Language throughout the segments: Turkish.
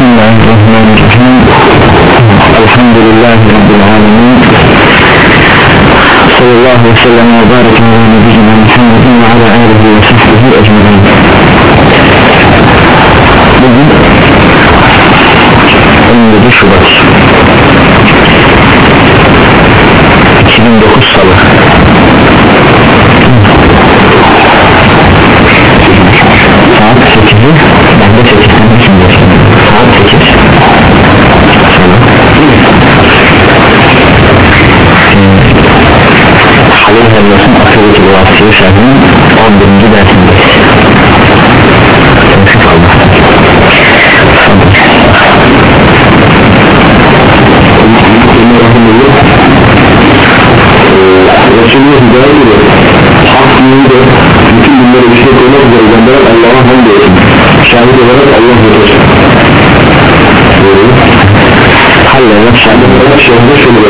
الله الرحمن الرحيم. الحمد لله رب العالمين. صلى الله وسلم وبارك على نبينا محمد وعلى آله وصحبه أجمعين. Bugün 17 Şubat Halil Helvas'ın Akıllıcı Duası Şerhinin 11. dersindeyiz Tevfik Allah Resulü'nün hidayet ile hak dininde bütün bunları işe koymak üzere gönderen Allah'a hamd olsun şahit olarak Allah yeter Halil şahit olarak şehirde şöyle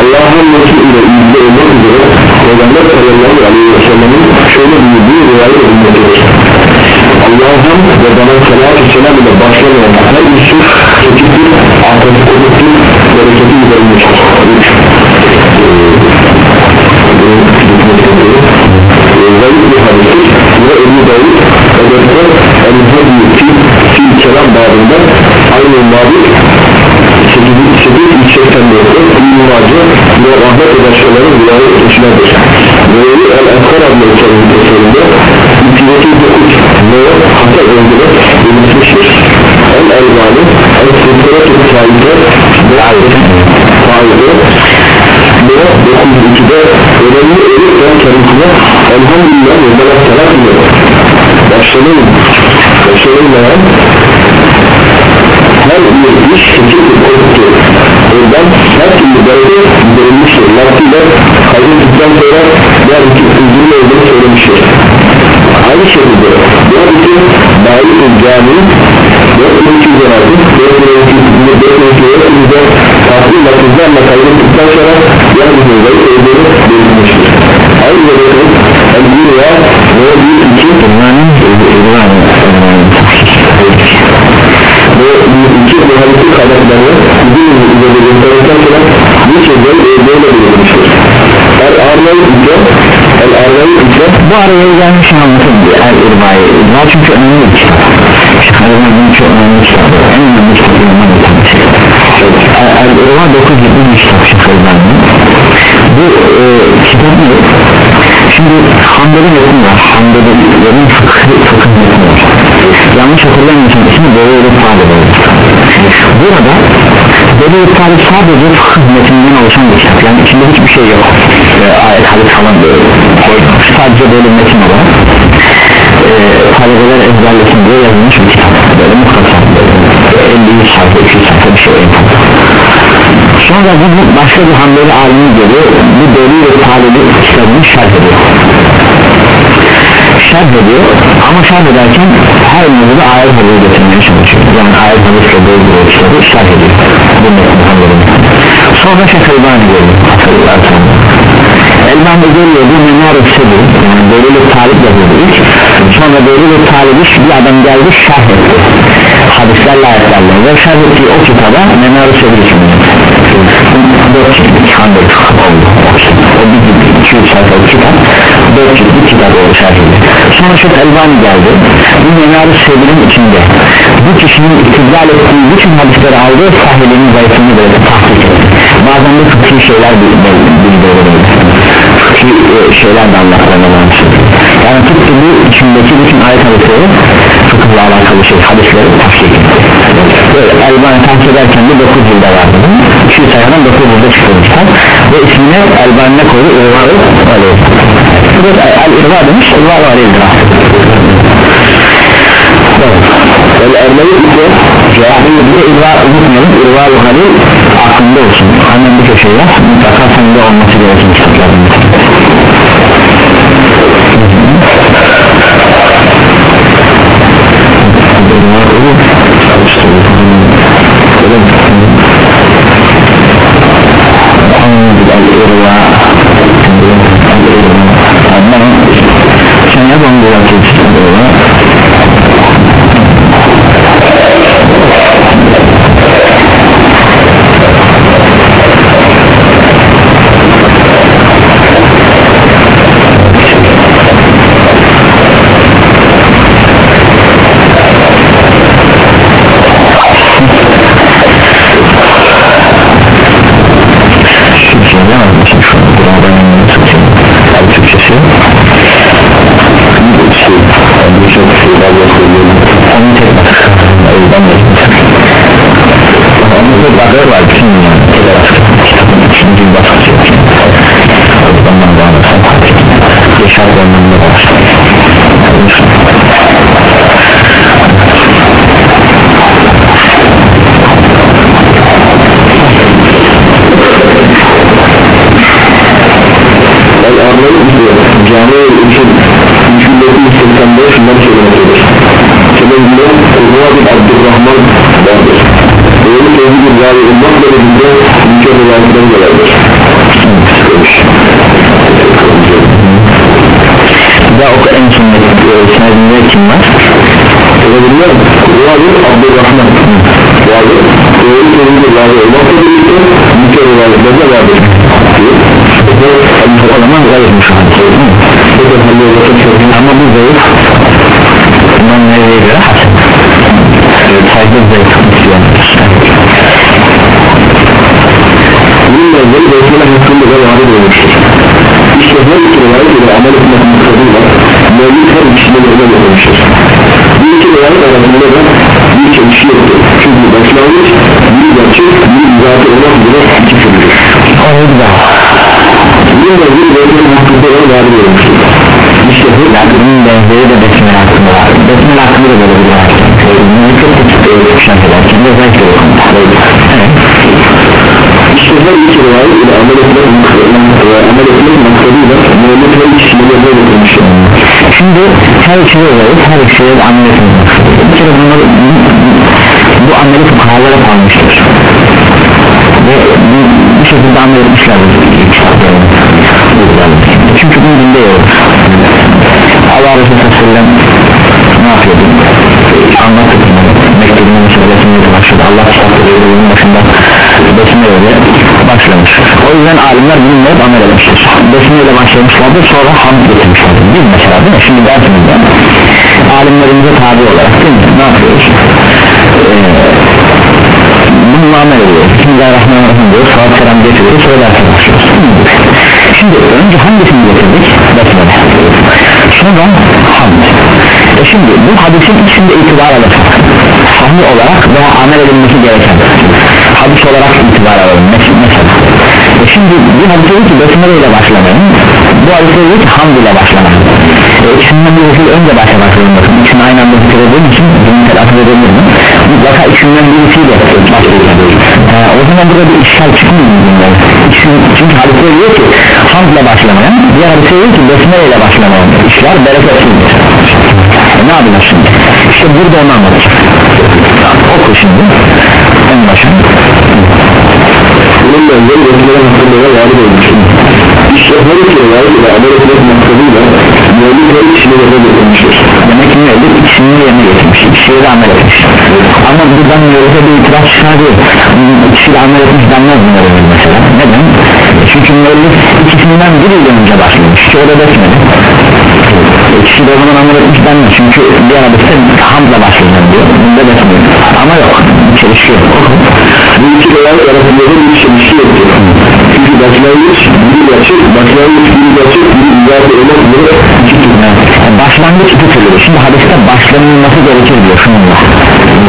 Allah'a hamd olsun ile ilgili olmak üzere Peygamber sallallahu aleyhi ve sellem'in şöyle buyurduğu rivayet edilmektedir Allah'a hamd ve bana salatü selam ile başlamayan her Yusuf tetiktir, akıllı konuktur, bereketi üzerindedir zayıf bir hadistir ve Ebu Davud Edeb'de El-Hadi Fil Fil Kelam babında aynı mabit 884'te İlmacı ve rahmet edaşlarının rivayet etmişlerdir Böyle El-Eskar adlı eserinde İkileti Dokut ve Hasan Öldür'e belirtmiştir El-Elbani El-Sırtara Tüttai'de ve Tai'de ve 902'de önemli ölük ve kendisine elhamdülillah ve melek selam ile başlanın başlanılmayan her bir iş küçük bir koptu oradan her türlü derece verilmiştir Lakiyle hazırlıktan sonra diğer iki üzülme olduğunu söylemiştir aynı şekilde diğer iki bayi caminin 4216 4216 farklı lafızlarla kaydettikten sonra diğer bir olayı olduğunu belirtmiştir ayrıca bakın El-Birya ve 1-2 bir muhaliflik kaynaklarını bizim üzerinde gösterdikten sonra bir sözleri böyle belirtmiştir el-arnayı ise el-arnayı ise Bu araya gelmiş anlatın diye El İrva'yı. İrva çünkü önemli bir kitap Şahırmanın çok önemli kitabı En önemli bir tanesi El İrva 9 gibi bir kitap Şahırmanın Bu e, kitap ne? Şimdi Hanbeli metin var. Hanbelilerin fıkhı metni var Yanlış hatırlamıyorsam ismi Böyle Talib Burada Böyle Talib sadece fıkhı metninden oluşan bir kitap. Yani içinde hiçbir şey yok. E, Ayet hadis falan böyle koymamış. Sadece böyle metin olarak e, Talebeler ezberlesin diye yazılmış bir kitap. Böyle muhtasar böyle 50 sayfa 200 sayfa bir şey en Sonra bir başka bir Hanbeli alimi geliyor. Bu Deli ve Talibi kitabını şerh ediyor Şerh ediyor. Ama şerh ederken her mevzuda ayet hadisi getirmeye çalışıyor. Yani ayet hadisle dolduruyor kitabı şerh ediyor. Bu Hanbeli'nin Sonra Şeyh Elbani geliyor Hatırlar sonra Elbani geliyor bu menar-ı sebi Yani Deli ve Talib yazıyordu ilk Sonra Deli ve Talib'i bir adam geldi şerh etti Hadislerle ayetlerle ve şerh ettiği o kitaba menar-ı sebi ismini dört ciltlik fıkhı oldu. O bir ciltlik 200 sayfalık kitap. Dört ciltlik kitap şerhiyle sonra Şeyh Elbani geldi. Bu menar-ı sebinin içinde. Bu kişinin iktidal ettiği bütün hadisleri aldı sahilinin zayıfını böyle tahkik etti. Bazen de fıkhi şeyler bildi böyle fıkhi e, şeyler de anlatlarına yani tuttu bu içindeki bütün ayet hadisleri fıkıhla alakalı şey hadisleri tahkik Elbani tahkik ederken de 9 yılda vardı 200 sayfadan 9 yılda bu kitap ve ismini Elbani'ne koydu İrva-ı Aleyh. El-İrva demiş İrva-ı Aleyh el-ermeyi ise Cahil bir İrva unutmayalım İrva-ı Halil aklında olsun. Hemen bir köşeye mutlaka sende olması gereken Anlatıp bakır var bütün dünyanın kitabın üçüncü baskısı ondan bağlırsam yaşar ondan da var El-Arnavut diyor Cami-i İlçin 385 şundan söylemektedir Sebebinde Kuzuva bin Abdurrahman vardır. Böyle tevhid bir zâri olmakla birlikte ülke rivayetleri gelerdir daha oku en son senedinde kim var? Sebebinde Kuzuva bin Abdurrahman vardır. Böyle tevhid bir zâri olmakla birlikte ülke rivayetleri vardır. O zaman zayıfmış o ama bu zayıf İmam Nevevi'ye göre hasen sayıda zayıf istiyorlar Bunun benzeri besmele hakkında da varid olmuştur. İşte her iki rivayet ile amel etmek mutladıyla Mevlid her ikisine yerine yapılmıştır. Bir iki rivayet arasında da bir çelişki yoktur. Çünkü başlangıç bir gerçek bir izahı olmak üzere iki türlüdür. Onu bir daha Bunun benzeri besmele hakkında da varid olmuştur. Bu yani bunun benzeri de besmele hakkında var. Besmele hakkında da böyle bir var. Bunu çok küçük bir şarkı ederken de zayıf bir konu evet İşte her iki rivayet ile amel etmek amel etmek mutladıyla Mevlid her ikisine yerine yapılmıştır. Şimdi her ikisi de zayıf her ikisi de amel etmek bir kere bunları bu ameli fukahalara kalmıştır. Ve bu- bu şekilde amel etmişlerdir. Çünkü bunun dinde yok Allah Resulü Sellem ne yapıyordu? Anlattık mektubunun mesela besmeyle başladı. Allah yolunun başında besmeyle başlamış. O yüzden alimler bununla amel etmiştir besmeyle başlamışlardır sonra hamd getirmişlerdir biz mesela değil mi? Şimdi dersimizde alimlerimize tabi olarak değil mi? ne yapıyoruz? Ee, bunu amel ediyoruz Bismillahirrahmanirrahim diyoruz. Salat selam getiriyoruz. Sonra derse başlıyoruz. Şimdi önce hangisini getirdik. Besmele sonra hamd. E şimdi bu hadisin içinde itibar alalım. Sahih olarak veya amel edilmesi gereken hadis olarak itibar alalım. Mesela. E şimdi bir hadis dedi ki besmele ile başlamayın. Bu hadis dedi ki hamd ile başlamayın. E, ikisinden birisi önce başlamak zorundasın ikisini aynı anda bitirdiğim için bunu telafi edebilir mi mutlaka ikisinden birisiyle başlayacağım e, o zaman burada bir işgal çıkmıyor mu İkisinin- çünkü hadise diyor ki hamdla başlamayan diğer hadise diyor ki besmele ile başlamayan işler bereketsizdir e, ne yapacağız şimdi? İşte burada onu anlatacak oku şimdi. En başa Bunun benzeri besmele hakkında da varid olmuştur. İşte her iki rivayet ile amel etmek maksadıyla Mevlid her ikisine yerine getirmiştir. demek ki müellif ikisini yerine getirmiş ikisiyle amel etmiş ama buradan müellif'e bir itiraz çıkardı ikisiyle amel etmiş denmez bunları mesela neden? çünkü müellif ikisinden biriyle önce başlamış ki o da de o zaman etmiş denmez. Çünkü diğer hadiste hamdla başlayacağım diyor. Bunda besmele ama yok. Çelişki yok Bu iki rivayet arasında da bir çelişki yoktur. Çünkü başlangıç biri gerçek, başlangıç biri gerçek, biri izahı olmak üzere iki türlü. Başlangıç iki türlü şimdi hadiste başlanılması gerekir diyor. Şununla.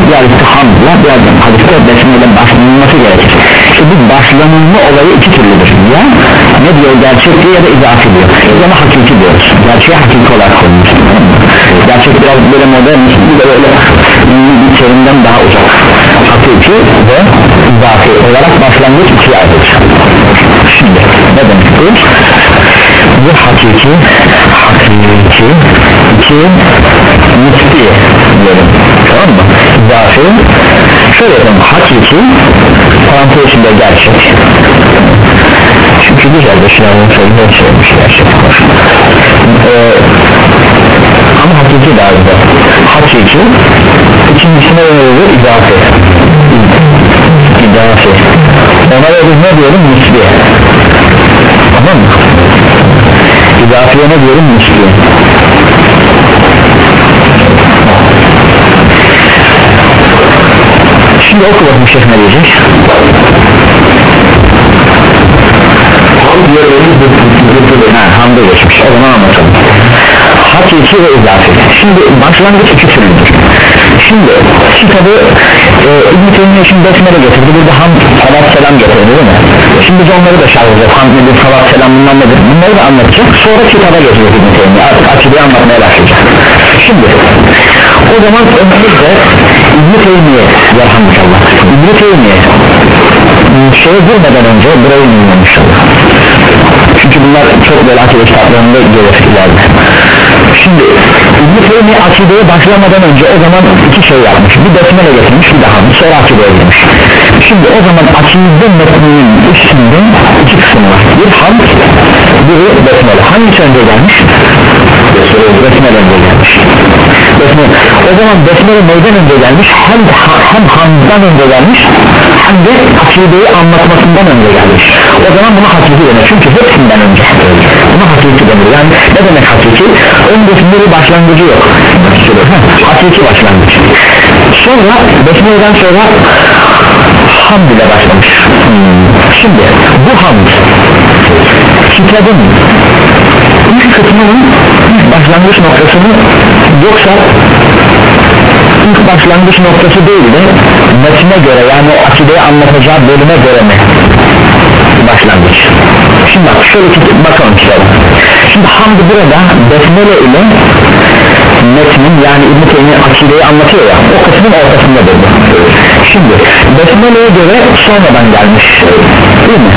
Bir hadiste hamdla bir hadiste besmeyle başlanılması gerekir işte bu başlanılma olayı iki türlüdür. Ya ne diyor gerçek diyor ya da izafi diyor. Biz ona hakiki diyoruz. Gerçeği hakiki olarak koymuş gerçek biraz böyle modern bir de böyle bir terimden daha uzak. Hakiki ve izafi olarak başlangıç ikiye ayrılır. Şimdi ne demek bu? bu hakiki hakiki iki nispi diyelim tamam mı? izafi yapalım hakiki parantez içinde gerçek. Çünkü güzel bir şeyler söylüyor söylemiş gerçek ee, ama hakiki daha güzel hakiki ikincisine veriyor izafi izafi ona da biz ne diyelim? Nispi tamam mı? izafiye ne diyelim nispi şimdi oku bakayım şeyh ne diyecek. Ha hamda geçmiş. O zaman anlatalım. Hakiki ve izafi. Şimdi başlangıç iki türlüdür şimdi kitabı e, İbn-i Teymiye şimdi besmele getirdi. Burada ham salat selam getirdi değil mi? Şimdi biz onları da şarj edeceğiz. Ham nedir salat selam bunlar nedir? Bunları da anlatacak sonra kitaba getiriyor İbn-i Teymiye. Artık akideyi anlatmaya başlayacak. Şimdi o zaman önümüzde İbn-i Teymiye Yarhamukallah. İbn-i Teymiye şeye girmeden önce burayı dinlemiş çünkü bunlar çok böyle akide kitaplarında gereklilerdi şimdi İbn-i Teymi akideye başlamadan önce o zaman iki şey yapmış. Bir besmele getirmiş bir daha. Sonra akideye girmiş. Şimdi o zaman akide metninin üstünde iki kısım var. Bir hamd biri besmele. Hangisi önce gelmiş? Besmele önce gelmiş. Besmele. O zaman besmele neyden önce gelmiş? Hem, hem hamddan önce gelmiş hem de akideyi anlatmasından önce gelmiş. O zaman buna hakiki denir. Çünkü hepsinden önce. Buna hakiki denir. Yani ne demek hakiki? Öncesinde bir başlangıcı yok. Hakiki başlangıç. Sonra besmeleden sonra hamd ile başlamış. Şimdi bu hamd kitabın ilk kısmının ilk başlangıç noktası mı yoksa ilk başlangıç noktası değil de metine göre yani akideyi anlatacağı bölüme göre mi başlangıç? Şimdi bak şöyle ki bakalım kitaba şimdi hamd burada besmele ile metnin yani İbn-i Teymi akideyi anlatıyor ya o kısmın ortasındadır bu. Şimdi besmele'ye göre sonradan gelmiş değil mi?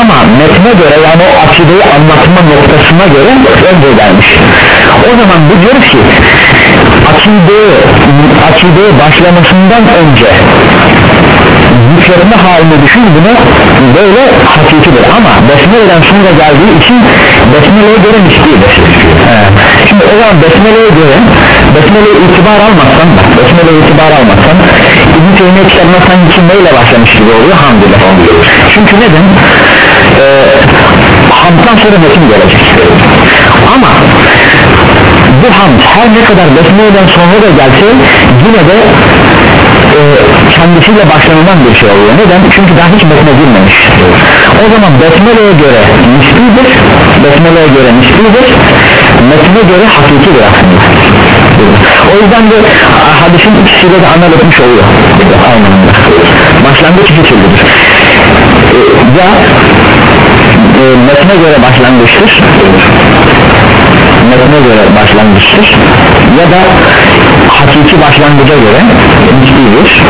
Ama metne göre yani o akideyi anlatma noktasına göre önce gelmiş. O zaman bu diyor ki akideye, akideye başlamasından önce yükletme halini düşün bunu böyle hakikidir ama besmele'den sonra geldiği için besmele'ye göre nisbidir şimdi o zaman besmele'ye göre besmele'ye itibar almazsan bak besmele'ye itibar almazsan İbn-i Teymiye kitabına sanki neyle başlamış gibi oluyor? Hamdile çünkü neden? Ee, hamddan sonra metin gelecek. Ama bu hamd her ne kadar besmele'den sonra da gelse yine de kendisiyle başlanılan bir şey oluyor. Neden? çünkü daha hiç besmele girmemiş. O zaman besmele'ye göre nisbidir. Besmele'ye göre nisbidir. Metne göre hakikidir aslında. O yüzden de hadisin ikisiyle de amel etmiş oluyor. Anlamında başlangıç iki türlüdür e, ya e, metne göre başlangıçtır metne göre başlangıçtır. Ya da hakiki başlangıca göre nisbidir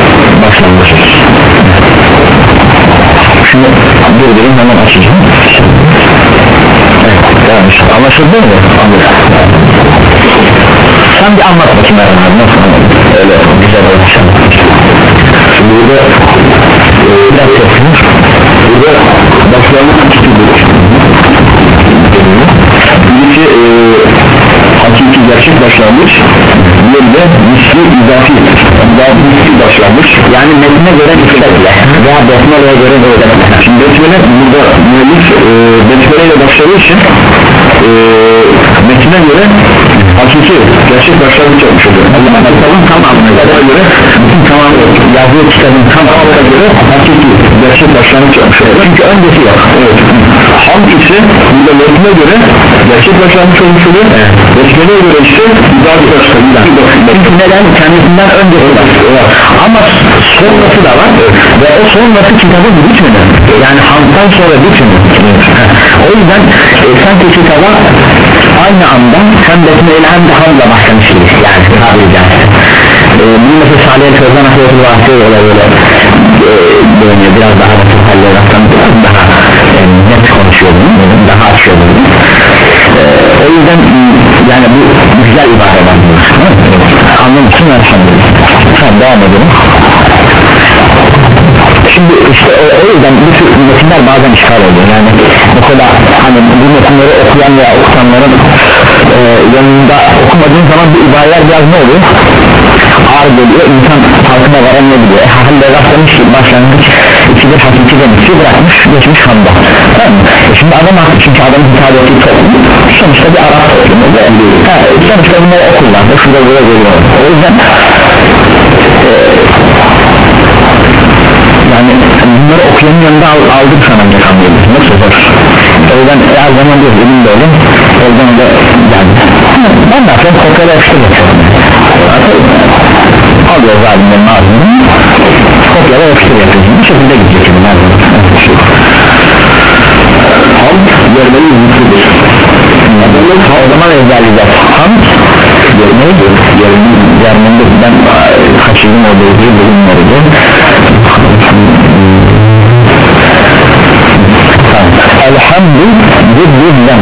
başlangıçtır. Şimdi durdurayım hemen açacağım. Evet, yanlış. anlaşıldı mı? anlaşıldı sen bir anlat bakayım. Abi nasıl anladın öyle güzel olmuş. Şimdi burada e, biraz sesini burada başlangıç iki türlü birisi e, hakiki gerçek başlangıç diğeri de misli izafi misli başlangıç. Yani metne göre nispetle veya besmele'ye göre böyle şimdi besmele burada müellif e, besmele ile başladığı için e, metine göre hakiki gerçek başlangıç yapmış oluyor. Allah'ın kitabın tamamına göre bütün tamam yazdığı kitabın tamamına göre hakiki gerçek başlangıç yapmış oluyor. Çünkü öncesi yok. Evet. hamd ise burada metine göre gerçek başlangıç olmuş oluyor. Evet. Besmele'ye göre ise izafi başlangıç çünkü neden? Kendisinden öncesi var. Ama sonrası da var. Ve o sonrası kitabın bütünü yani hamdtan sonra bütünü o yüzden e, sanki kitaba aynı anda hem besmele hem de hamdla başlamış gibi yani tabiri caizse e, bunu mesela Salih el-Fezan Ahmet'in bahsediyor öyle böyle e, böyle biraz daha basit hallerden biraz daha e, net konuşuyor bunu daha açıyor bunu o yüzden yani bu güzel ibareler anlamışsın elhamdülillah tamam devam edelim. Şimdi işte o, o yüzden bu tür metinler bazen işgal oluyor. Yani mesela hani bu metinleri okuyan veya okutanların e, yanında okumadığın zaman bu ibareler biraz ne oluyor ağır geliyor insan farkına varamayabiliyor e, halde rastlamış ki başlangıç ikidir hakiki demişti bırakmış geçmiş handa. Tamam mı? E, şimdi adam haklı çünkü adamın hitap ettiği toplum sonuçta bir Arap toplumu. Ve ha, sonuçta bunları okullar şurada burada görüyor o yüzden e, yani bunları okuyanın yanında al, aldım sana ancak anlayabilir nasıl zor o yüzden her zaman diyor elim de oğlum oradan da geldi ben de aslında kopyala yapıştır yapıyorum alıyor zaten alimlerin ağzında kopyala yapıştır yapıyorsun. Bu şekilde gidecek şimdi lazım Hamd görmenin mutludur Adamın o zaman ezberleyeceğiz hamd neydi? Germende ben kaçırdım o bölgeyi bulunmadı Elhamdü Züddüzzem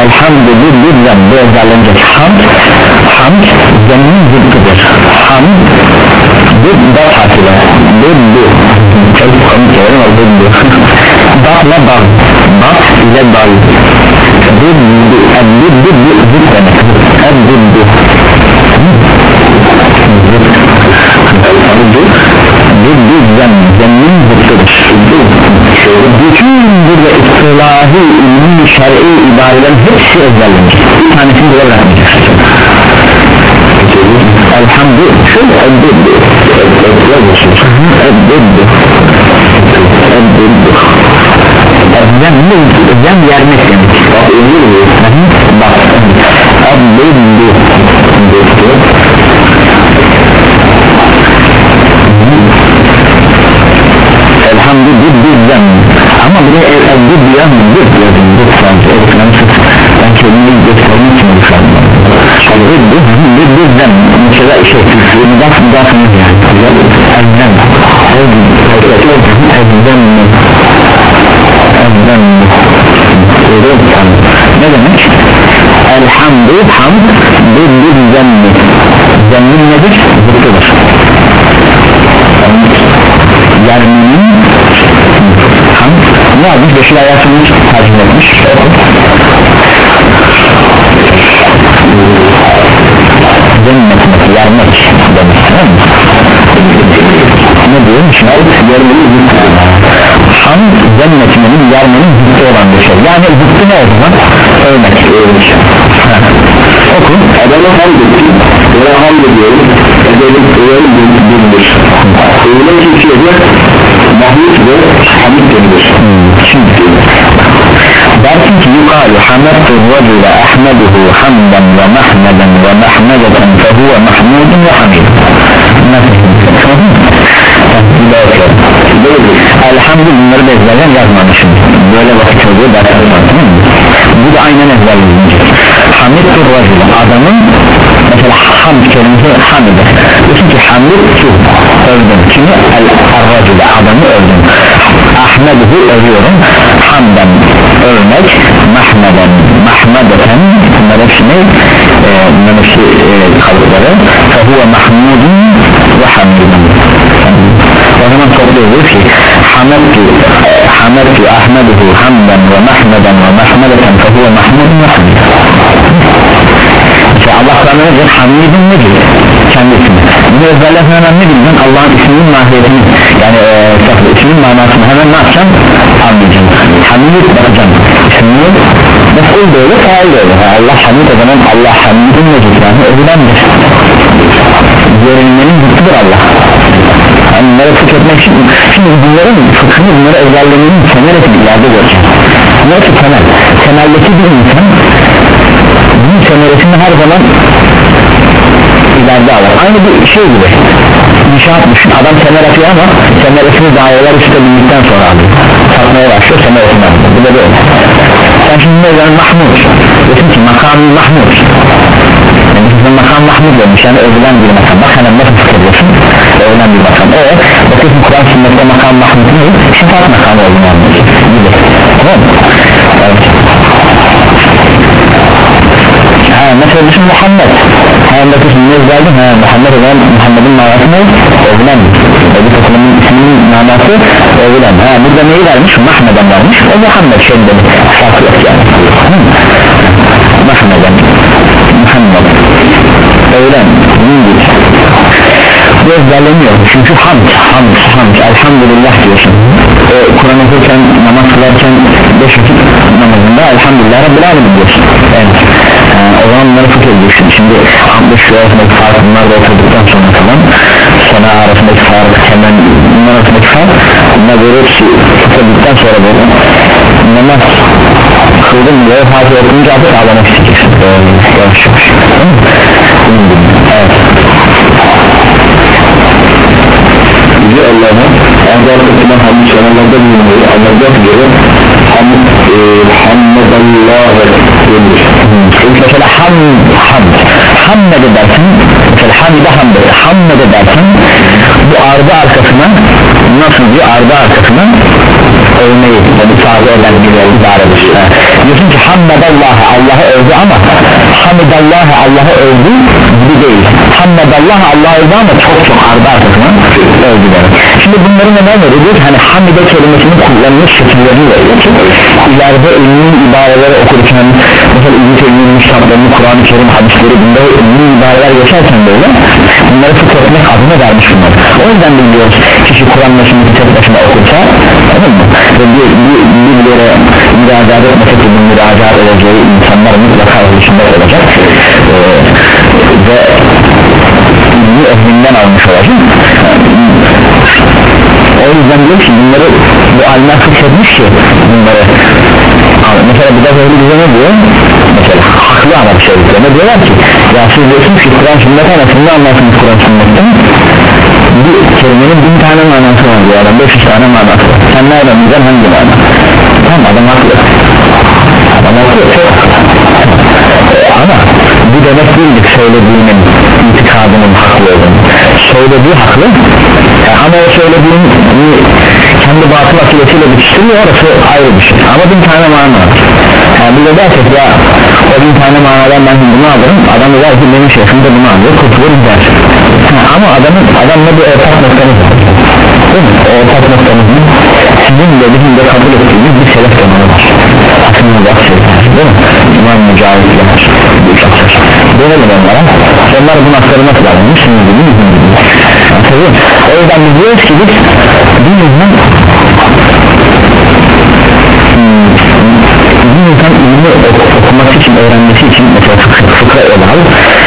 Elhamdü Züddüzzem Bu ezberlenecek hamd Hamd zeminin zıddıdır Hamd Zıdd dat harfiyle Zıddı Çok komik yerim o zıddı Datla dal Dat ile dal Zıddı Zıddı Zıdd demek. Zıddı Zıdd Zıddüzzem Zemin zıddıdır. Bütün burada istilahi ilmi şer'i ibarelerin hepsi ezberlenmiş. Bir tanesini bile bırakmayacaksın elhamdü şu eddeddi eddeddi eddeddi zem yermek demek. Bak eddeddi elhamdü düzzem ama de evde diyen düz düz sanki ben kelimeyi göstermek için oluşandım düz düzzem mesela şey mudaf mudaf yani. Elzem elzem elzem ne demek? Elhamdü hamd düz düzzem zemmin nedir? Zıttıdır. Yermenin ham ne yapmış? Beşil ayasını tercih etmiş cennet yermek demiş ne diyor şimdi yermenin ham cennetinin yermenin zıttı olan bir şey. Yani zıttı ne o zaman? Ölmek oku Adana hamd ettim Ona hamd ediyorum Edelim öğenim bildir Öyle ki şeyde Mahmud ve Hamid denilir. Şimdi dersin ki yukarı hamettu racule ahmeduhu hamdan ve mahmeden ve mahmedeten fehuve mahmudun ve hamid Elhamdülillah bunları da ezberlen yazmamışım Böyle vakit oluyor ders tamam mı? Bu da aynen ezberlenecek Hamidtur racule adamın Mesela hamd kelimesi hamide Diyorsun ki hamid şu öldüm Kimi? El-racule adamı öldüm Ahmeduhu övüyorum Hamden övmek Mahmeden Mahmedeten Bunlar hepsi ne? Ee, bunlar hepsi e, kalıpları Fehuve mahmudun ve hamidun o zaman topluyoruz ki Hamettu Hamettu Ahmeduhu Hamden ve Mahmeden ve Mahmedeten Fehuve mahmudun ve hamidun İşte Allah sana nedir? Hamidun nedir? Kendisini Bunu ezberlersen hemen ne bileceksin? Allah'ın isminin mahiyetini Yani e, isminin manasını hemen ne yapacaksın? Anlayacaksın Hamid bakacaksın İsmini Mef'ul da öyle, faal da öyle Allah hamid o zaman Allah hamidun nedir? Yani övülendir Görünmenin zıttıdır Allah yani bunları fıkhetmek için şimdi bunların fıkhını bunları ezberlemenin temeleti bir yerde göreceğiz bunlar ki temel temeldeki bir insan bunun temelesini her zaman ileride alır aynı bir şey gibi. İnşaat düşün adam temel atıyor ama temelesini daireler üstte bindikten sonra alıyor satmaya başlıyor temelesini alıyor bu da böyle. Sen şimdi ne yani Mahmud diyorsun ki makam Mahmud yani makam Mahmud demiş. Yani övülen bir makam. Bak hemen nasıl fıkhediyorsun övülen bir makam. O bakıyorsun Kur'an sünnette makam Mahmud ne şefaat makamı olduğunu anlıyor gibi tamam mı? evet ha mesela düşün Muhammed. Ha bakıyorsun ne geldi. Ha Muhammed olan Muhammed'in manası ne? övülen Ebu Takım'ın isminin manası övülen ha burada neyi vermiş? Mahmed'en vermiş. O Muhammed şey demek farkı yok yani. Mahmed'en Muhammed. Övülen gibi bu ezberleniyor. Çünkü hamd hamd hamd. Elhamdülillah diyorsun. E, Kur'an okurken namaz kılarken beş vakit namazında elhamdülillah Rabbil Alemin diyorsun. Yani, e, ee, o zaman bunları fıkıh ediyorsun şimdi hamdış şu arasındaki fark bunlar da oturduktan sonra falan sana arasındaki fark hemen bunlar arasındaki fark bunlar böyle hepsi şey fıkıhdıktan sonra böyle namaz kıldın diye fark yapınca adı sağlamak isteyeceksin. Yavaş yavaş şey. evet. Allah'ın Allah'ın hadis yanlarında bulunuyor Allah'ın göre hamd e, hamdallah denir mesela ham ham hamd edersin mesela hamde hamd hamd edersin bu ardı arkasına nasıl diyor ardı arkasına övmeyi yani sağda eden bir ibaredir diyorsun ki hamdallah Allah'ı övdü ama hamdallah Allah'ı övdü gibi değil. Hamdallah Allah'ı övdü ama çok çok ardı arkasına övdü demek. Şimdi bunların neden veriyor diyor hani hamide kelimesini kullanmış şekillerini veriyor. Ki ileride ünlü ibareleri okurken mesela İbn-i Teymi'nin müştablarını Kur'an-ı Kerim hadisleri bunda ünlü ibareler geçerken böyle bunları fıkh etmek adına vermiş bunlar. O yüzden biliyoruz kişi Kur'an meşini tek başına okursa tamam mı ve bir, bir, birilere müracaat etmese ki bu müracaat edeceği insanlar mutlaka oluşunda olacak. Ee, ve ilmi ehlinden almış olacak. O yüzden diyor ki bunları bu alimler fıkhetmiş ki bunları. Mesela bir de böyle bize ne diyor? Mesela haklı ama bir şey diyor. Ne diyorlar ki? Ya siz diyorsunuz ki Kur'an sünnet anasını anlarsınız Kur'an sünnetten bir kelimenin bin tane manası var diyor adam 500 tane manası var. Sen nereden bileceksin hangi mana tamam adam haklı. Adam haklı. Ama bu demek değildir söylediğinin itikadının haklı olduğunu. Söylediği haklı. Yani ama o söylediğin kendi batıl akılesiyle bitiştiriyor orası ayrı bir şey. Ama bin tane mana var. Yani bir de dersek ya. O bin tane manadan ben bunu alırım. Adam der ki benim şeyhim de bunu alıyor kurtulur der ama adamın adamla bir ortak noktamız var değil mi? o ortak noktamız ne? sizin de bizim de kabul ettiğimiz bir selef zamanı var aslında bak şey değil mi? İmam Mücahit var dönelim onlara onlar bu nasları nasıl davranmış şimdi bizim gibi Anladın? o yüzden biz diyoruz ki biz dinimizden bir insan ilmi okuması için öğrenmesi için mesela fıkra, ele al bir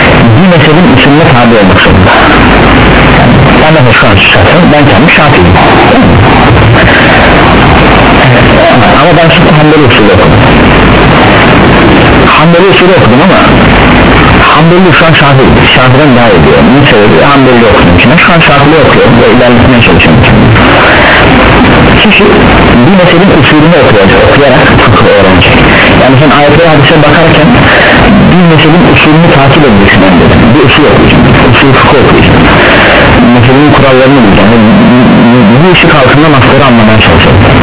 mezhebin usulüne tabi olmak zorunda. Yani, ben de hoşkan çıkarsam ben kendi şafiyim ama ben şimdi Hanbeli usulü okudum. Hanbeli usulü okudum ama Hanbeli şu an Şafii Şafii'den daha iyi diyor bunun sebebi Hanbeli okudum için şu an Şafii okuyorum ve ilerletmeye çalışıyorum kişi bir meselenin usulünü okuyacak okuyarak fıkıh öğrenecek. Yani sen ayetleri hadise bakarken bir meselenin usulünü takip edeceksin önce bir usul okuyacaksın usul fıkıh okuyacaksın meselenin kurallarını bileceksin bu işi kalkında nasları anlamaya çalışacaksın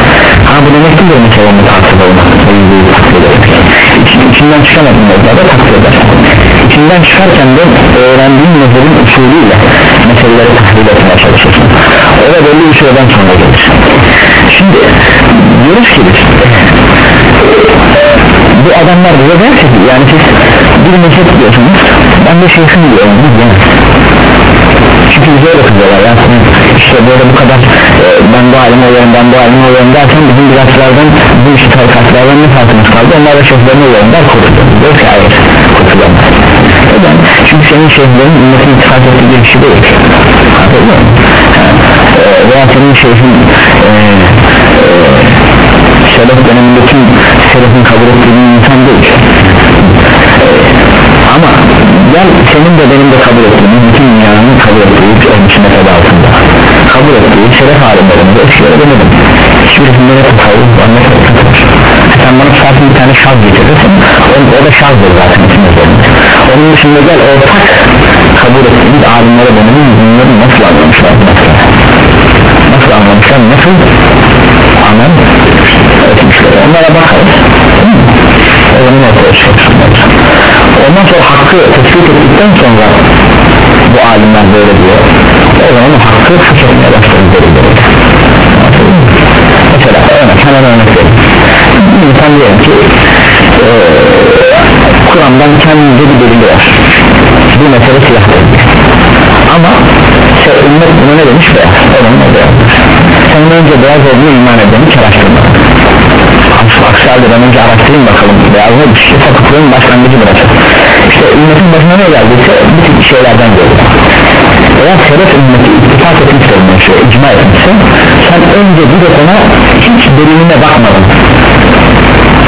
ha bu demek değildir meselenin takip olmak içinden çıkamadın orada takdir edersin içinden çıkarken de öğrendiğin mezherin usulüyle meseleleri tahlil etmeye çalışırsın o da belli bir süreden sonra gelir. Şimdi diyoruz ki biz bu adamlar bize derse ki yani siz bir mezhep diyorsunuz ben de şeyhim diyorum yani. çünkü bize öyle kızıyorlar ya işte böyle bu kadar e, ben bu alim oluyorum ben bu alim oluyorum derken bizim bilatçılardan bu işi tarikatlardan ne farkımız kaldı onlar da şeyhlerini oluyorum der kurtuluyor diyor ki hayır kurtulamaz neden? çünkü senin şeyhlerin ümmetin ittifak ettiği bir şey değil anladın mı? E, veya senin şeyhin e, selef döneminde tüm selefin kabul ettiği insan değil. Ama gel senin de benim de kabul ettiğim bütün dünyanın kabul ettiği bir ölmüşün adı altında. Kabul ettiği şeref alimlerinde eskileri demedim hiçbirisinde ne tasavvuf var ne tasavvuf sen bana zaten bir tane şaz getirirsin o, o da şazdır zaten için üzerinde. Onun dışında gel ortak kabul ettiğimiz alimlere benim bunları nasıl anlamışlar nasıl? Anlamışlar nasıl? Amel etmişler onlara bakarız o zaman ortaya çıkmışlar ondan sonra hakkı tespit ettikten sonra bu alimler böyle diyor. O zaman hakkı fıkhetmeye başladı mesela örnek hemen örnek bir insan diyelim ki e, Kur'an'dan kendince bir delili var. Bu mesele silahtır ama şey, ümmet buna ne demiş beyaz o zaman o beyazdır sen önce beyaz olduğunu iman edeni hiç araştırmadın aksi ben önce araştırayım bakalım. Beyaz ne bir şey sapıklığın başlangıcı burası işte ümmetin başına ne geldiyse bu tip şeylerden geliyor. Eğer şeref ümmeti ittifak etmişse şey icma etmişse sen önce bir de ona hiç derinine bakmadın.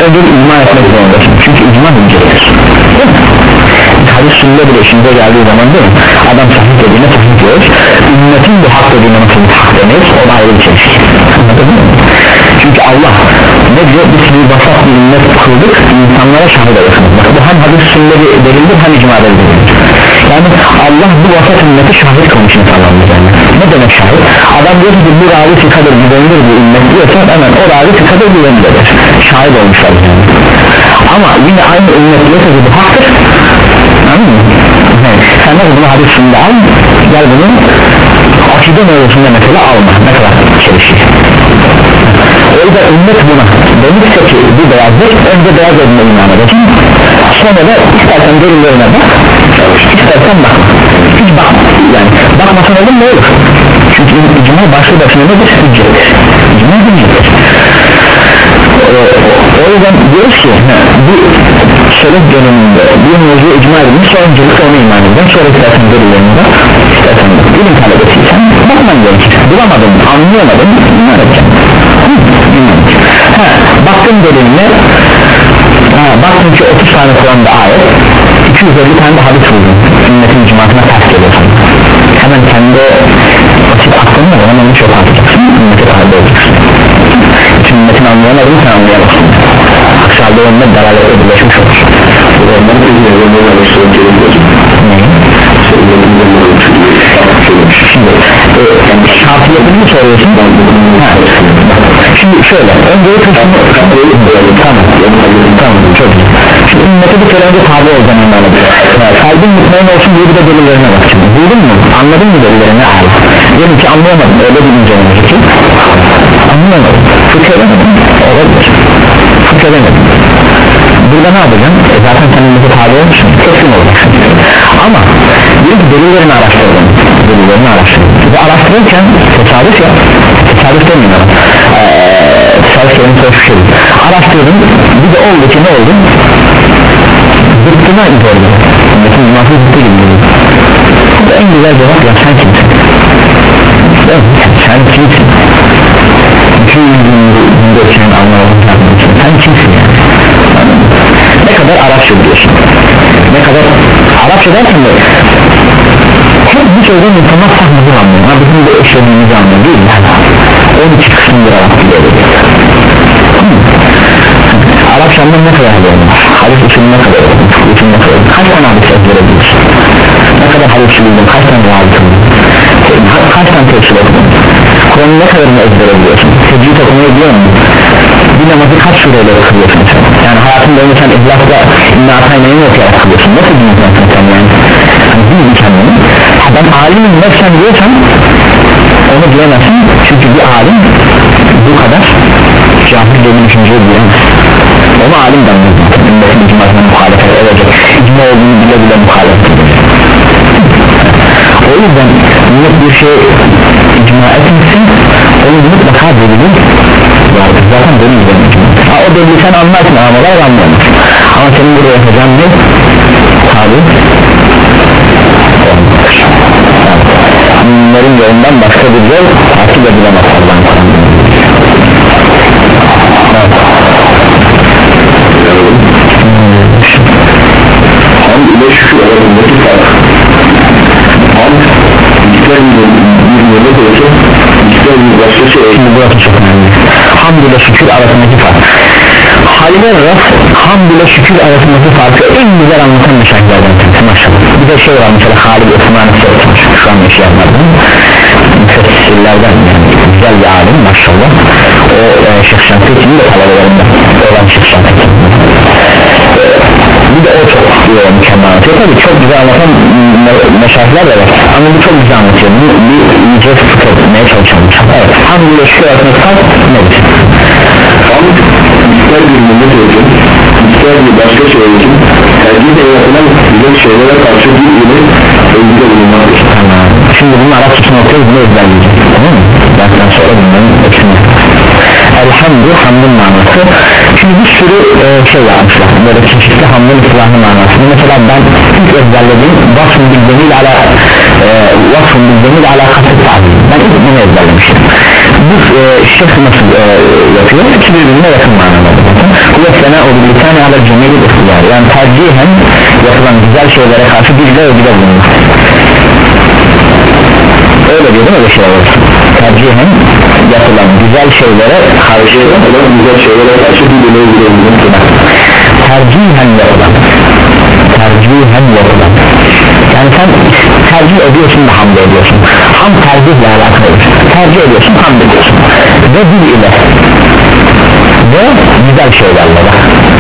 Önce icma etmek zorundasın. Çünkü icma hüccettir hadis sünnet bile işimize geldiği zaman değil mi? Adam sahih dediğine sahih diyoruz ümmetin bu hak dediğine nasıl hak demeyiz o da ayrı bir şey anladın mı? Çünkü Allah ne diyor biz bir vasat bir ümmet kıldık insanlara şahit olsun bak bu hem hadis sünneti delildir hem icma delildir. Yani Allah bu vasat ümmeti şahit kılmış insanların üzerine ne demek şahit? Adam diyor ki bu ravi fikadır güvenilir bu ümmet diyorsa hemen o ravi fikadır güvenilir şahit olmuşlar yani. Ama yine aynı ümmet diyorsa bu? Haktır. Anladın mı? Sen de bunu hadis sünneti al gel bunu akide mevzusunda mesela alma. Ne kadar çelişir yüzden ümmet buna demişse ki bu beyazdır önce beyaz olduğuna iman edeceksin sonra da istersen delillerine bak istersen bakma hiç bakma yani bakmasan olur mu? Olur çünkü icma başlı başına nedir? Hüccettir icma hüccettir o yüzden diyoruz ki bu selef döneminde bir mevzu icma edilmiş sonra öncelikle ona iman edin. Sonra istersen delillerine bak istersen bak ilim talebesiysen bakman gerekir. Bulamadın anlayamadın iman edeceksin ha, baktın deliline ha, baktın ki 30 tane Kur'an'da ayet 250 tane de hadis buldun ümmetin icmasına ters geliyorsun. Hemen kendi basit aklınla hemen onu çok atacaksın ümmete tabi olacaksın bütün ümmetin anlayamadığını sen anlayamazsın. Aksi halde onunla dalalete birleşmiş olur Ondan bir yere alıştırıp geliyoruz. şimdi e, yani şartiyetini mi soruyorsun? Ha. Şimdi şöyle önce kısmı tamam. Tamam çok iyi. Şimdi ümmete bir kere önce tabi ediyor yani kalbin mutmain olsun diye bir de delillerine bak şimdi. Duydun mu? Anladın mı delillerine? Diyelim ki anlayamadım. Öyle bilince ne ki anlayamadım. Fıkhedemedim olabilir. Fıkhedemedim burada ne yapacaksın? E zaten sen ümmete tabi olmuşsun. Teslim olacaksın. Ama ki delillerini araştırdım. Delillerini araştırdım. Ve araştırırken tesadüf ya tesadüf ama ee, tesadüf kelimesi hoş bir şey araştırdım. Bir de oldu ki ne oldu? Zıttına gördüm ümmetin iması zıttı gibi bu en güzel cevap ya sen kimsin? Mi? sen kimsin? Bütün senin anlamadığın sen kimsin yani? Ne kadar Arapça biliyorsun? Ne kadar Arapça derken de hep bu sözden insanlar sahnedir anlıyor ha bizim de eşlediğimizi anlıyor değil mi? onun iki kısmıdır Arapça böyle Arapçanın ne kadar biliyorsun hadis usulü ne kadar usulü ne kadar kaç tane hadis ezbere ne kadar hadis bildin kaç tane hadis bildin kaç tane tefsir okudun Kur'an'ı ne kadarını ezbere biliyorsun tecrüt okumayı biliyor musun? Bir namazı kaç sureyle okuyorsun sen? Yani hayatın boyunca sen ihlasla İnna Atayna'yı okuyarak kılıyorsun. Nasıl bir insansın sen yani hani bilin kendini ben alimin nefsen diyorsan onu diyemezsin. Çünkü bir alim bu kadar cahil dediğin düşünceyi diyemez. Onu alim denmez ümmetin icmasına muhalefet edecek. İcma olduğunu bile bile muhalefet edecek. O yüzden millet bir şey icma etmişsin onun mutlaka delili vardır. Zaten delil üzerine ha o delili sen anlarsın ama var anlayamaz ama senin burada yapacağın ne? Tabi Müminlerin yolundan başka bir yol takip edilemez Allah'ın Kur'an'da Hamd ile şükür arasındaki fark. Hamd ister bir yemek olsun, ister bir başka şey. Şimdi burası çok önemli Hamd ile şükür arasındaki fark Halil Raf hamd ile şükür arasındaki farkı en güzel anlatan meşahitlerden birisi maşallah. Bir de şey var mesela Halil Osman Sırtmış şu an yaşayanlardan. Müfessirlerden yani güzel bir alim maşallah. O e, Şeyh Şanti'nin de talebelerinde olan Şeyh Şanti bir de o çok e, mükemmel anlatıyor. Tabi çok güzel anlatan me- meşahitler de var. Ama bu çok güzel anlatıyor. Bu bir iyice fıkıh etmeye çalışalım evet. Hamdülillah şükür arasındaki fark nedir? Hamd ister bir yemek olsun, ister bir başka şey olsun, tercih yapılan güzel şeylere karşı bir ile özgür bulunmaktır. Tamam. Şimdi bunun Arapçasını okuyoruz bunu ezberleyeceğiz. Tamam mı? Dersten sonra bunların hepsini. Elhamdü hamdın manası Şimdi bir sürü e, şey yapmışlar. Böyle çeşitli hamdın islahı manasını Mesela ben ilk ezberlediğim Vasfın bildiğimiyle ala e, Vasfın bildiğimiyle alakası tabi Ben ilk bunu ezberlemiştim. Bu e, şeyh nasıl e, yapıyor? İkisi birbirine yakın manada. Bu sene o bir tane alır cemili ihtiyar. Yani tercihen yapılan güzel şeylere karşı bir de övgüde bulunur. Öyle diyor değil mi? Öyle şey olur tercihen yapılan güzel şeylere karşı Olan güzel şeylere karşı bir bile ilgilenmek tercihen yapılan tercihen yapılan. Yani sen tercih ediyorsun da hamd ediyorsun. Ham tercihle alakalı tercih ediyorsun hamd ediyorsun. Ve dil ile ve güzel şeylerle bak.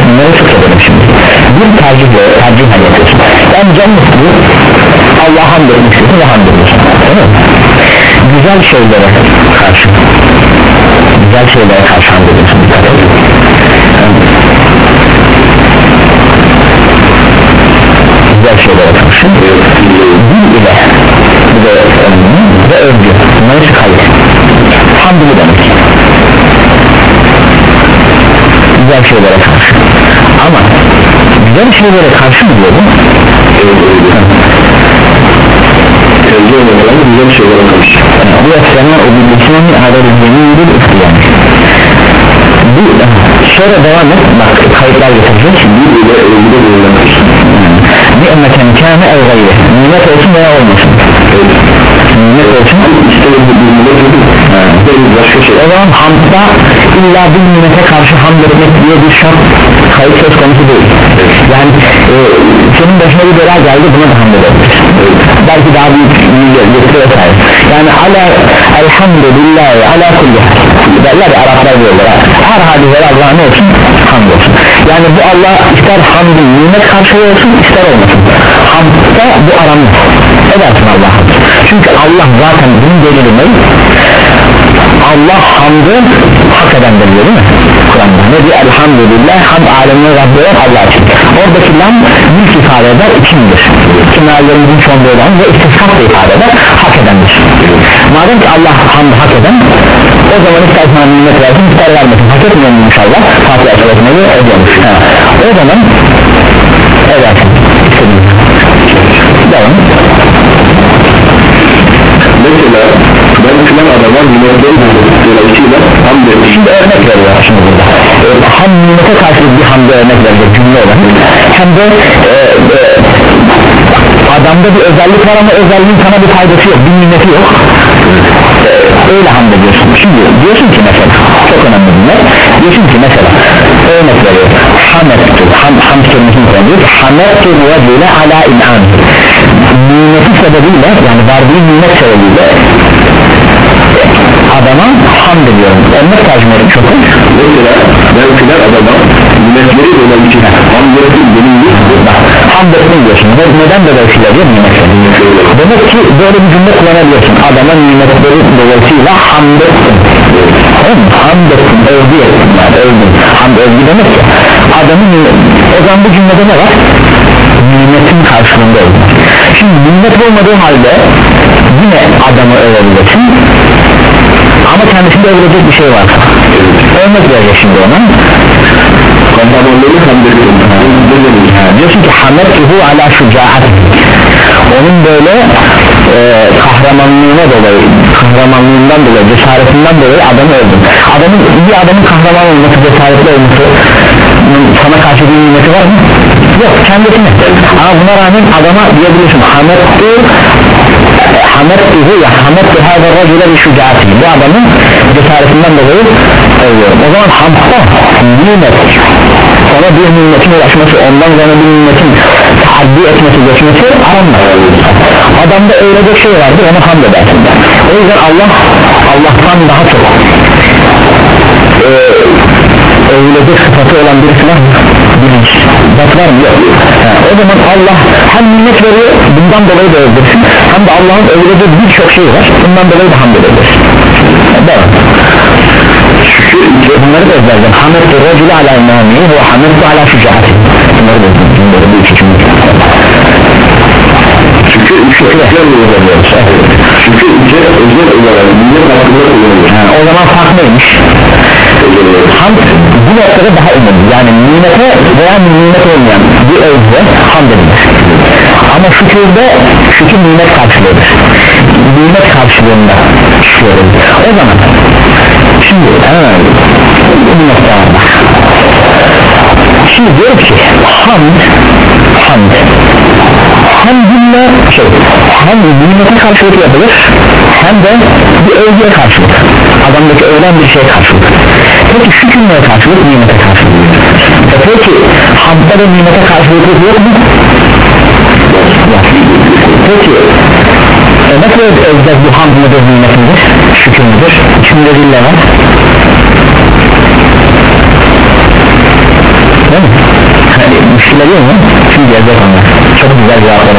Bunları çok edelim şimdi. Bir tercihle tercihle yapıyorsun. Yani canlı bu. Allah hamd istiyorsun ve hamd ediyorsun. Değil mi? Güzel şeylere karşı. Güzel şeylere karşı hamd ediyorsun dikkat et güzel şeylere karşı. Dil ile. Da önemli ve övgü. Bunları çıkarır hamd demek. Güzel şeylere karşı. Ama güzel şeylere karşı mı diyordum Tercih olan güzel şeylere karşı bu esneme o bilgisini alabileceğini bir ihtiyar bu sonra devam et bak kayıtlar getirecek Bir bile ilgili bulunmak ni'meten kâne ev gayri nimet olsun veya olmasın nimet olsun İstedim bir bilmede başka şey. O zaman hamda illa bir nimete karşı hamd etmek diye bir şart kayıt söz konusu değil. Yani e, senin başına bir bela geldi buna da hamd edebilirsin belki daha büyük getiri vesaire. Yani ala elhamdülillahi ala kulli hal. Derler ya Araplar diyorlar her hadise Allah'a ne olsun hamd olsun. Yani bu Allah ister hamdın nimet karşılığı olsun ister olmasın hamdda bu aranmaz edersin Allah'a. Çünkü Allah zaten bunun delili ne? Allah hamdı hak edendir diyor değil mi? Kur'an'da. Ne diyor elhamdülillah hamd alemine Rabbi olan Allah için. Oradaki lam mülk ifade eder içindir. Kimlerlerimizin çoğunluğu olan ve istiskat da ifade eder hak edendir. Madem ki Allah hamdı hak eden o zaman ister sana nimet versin ister vermesin. Hak etmiyor mu inşallah? Göre ediyormuş. Ha. o zaman edersin istediğin devam Mesela ben filan adama nimetleri dolayısıyla hamd etmişim şimdi örnek veriyor şimdi burada. Ee, hem nimete karşılık bir hamle örnek verecek cümle olan hem de e, e, adamda bir özellik var ama özelliğin sana bir faydası yok bir nimeti yok. Ee, öyle hamle ediyorsun şimdi diyorsun ki mesela çok önemli bunlar. Diyorsun ki mesela örnek veriyor hamettu ham, ham kelimesini kullanıyor hamettu racule ala in'am nimeti sebebiyle yani verdiği nimet sebebiyle. Adama hamd ediyorum. Örnek tercüme edin çok Mesela ben filan adama nimetleri dolayısıyla hamd ettim benim hamd ettin diyorsun. Neden dolayısıyla diyor? Nimetleri demek ki böyle bir cümle kullanabiliyorsun. Adama nimetleri dolayısıyla hamd ettin Tamam hamd ettin övgü ettin yani övdün hamd övgü demek ki adamın o zaman bu cümlede ne var nimetin karşılığında övdün şimdi nimet olmadığı halde yine adamı övebilirsin. Ama kendisinde övülecek bir şey var. Örnek verecek şimdi ona diyorsun ki hamettuhu ala şucaat onun böyle e, kahramanlığına dolayı kahramanlığından dolayı cesaretinden dolayı adamı öldüm adamın bir adamın kahraman olması cesaretli olması sana karşı bir nimeti var mı? yok kendisine. Ama buna rağmen adama diyebilirsin hamettu hamettuhu ya hamettu hâzâ racüle bir şucaati bu adamın cesaretinden dolayı övüyorum o zaman hamda nimet ona bir nimetin ulaşması ondan sonra bir nimetin haddi etmesi geçmesi aranmaz adamda bir şey vardır onu hamd edersin o yüzden Allah Allah'tan daha çok e, övülecek sıfatı olan birisine bilinç zat var mı? Yok. Ha, o zaman Allah hem nimet veriyor bundan dolayı da övdürsün hem de Allah'ın övüleceği birçok şey var bundan dolayı da hamd edebilirsin devam şükür bunları da ezberledim hamettu racülü ala imamihi ve hamettu ala şücaati bunları da bunları bu iki cümle. Şükür şükür veriyoruz Şükür. ise özel olarak millet hakkında ha, o zaman fark neymiş hamd bu noktada daha önemli. Yani nimete veya nimet olmayan bir övgüye hamd edilir ama şükürde şükür nimet karşılığıdır. Nimet karşılığında şükür o zaman şimdi ha, bu nokta var bak. Şimdi diyoruz ki hamd hamd. Hamdülillah şey hem nimete karşılık yapılır hem de bir övgüye karşılık. Adamdaki övülen bir şeye karşılık peki şükür neye karşılık nimete karşılık e peki hamda da nimete karşılık yok mu? Var. peki e nasıl özlez bu hamd mıdır nimet midir şükür müdür içinde dille var değil mi? Yani müşkile değil mi? Şimdi gelecek onlar çok güzel cevaplar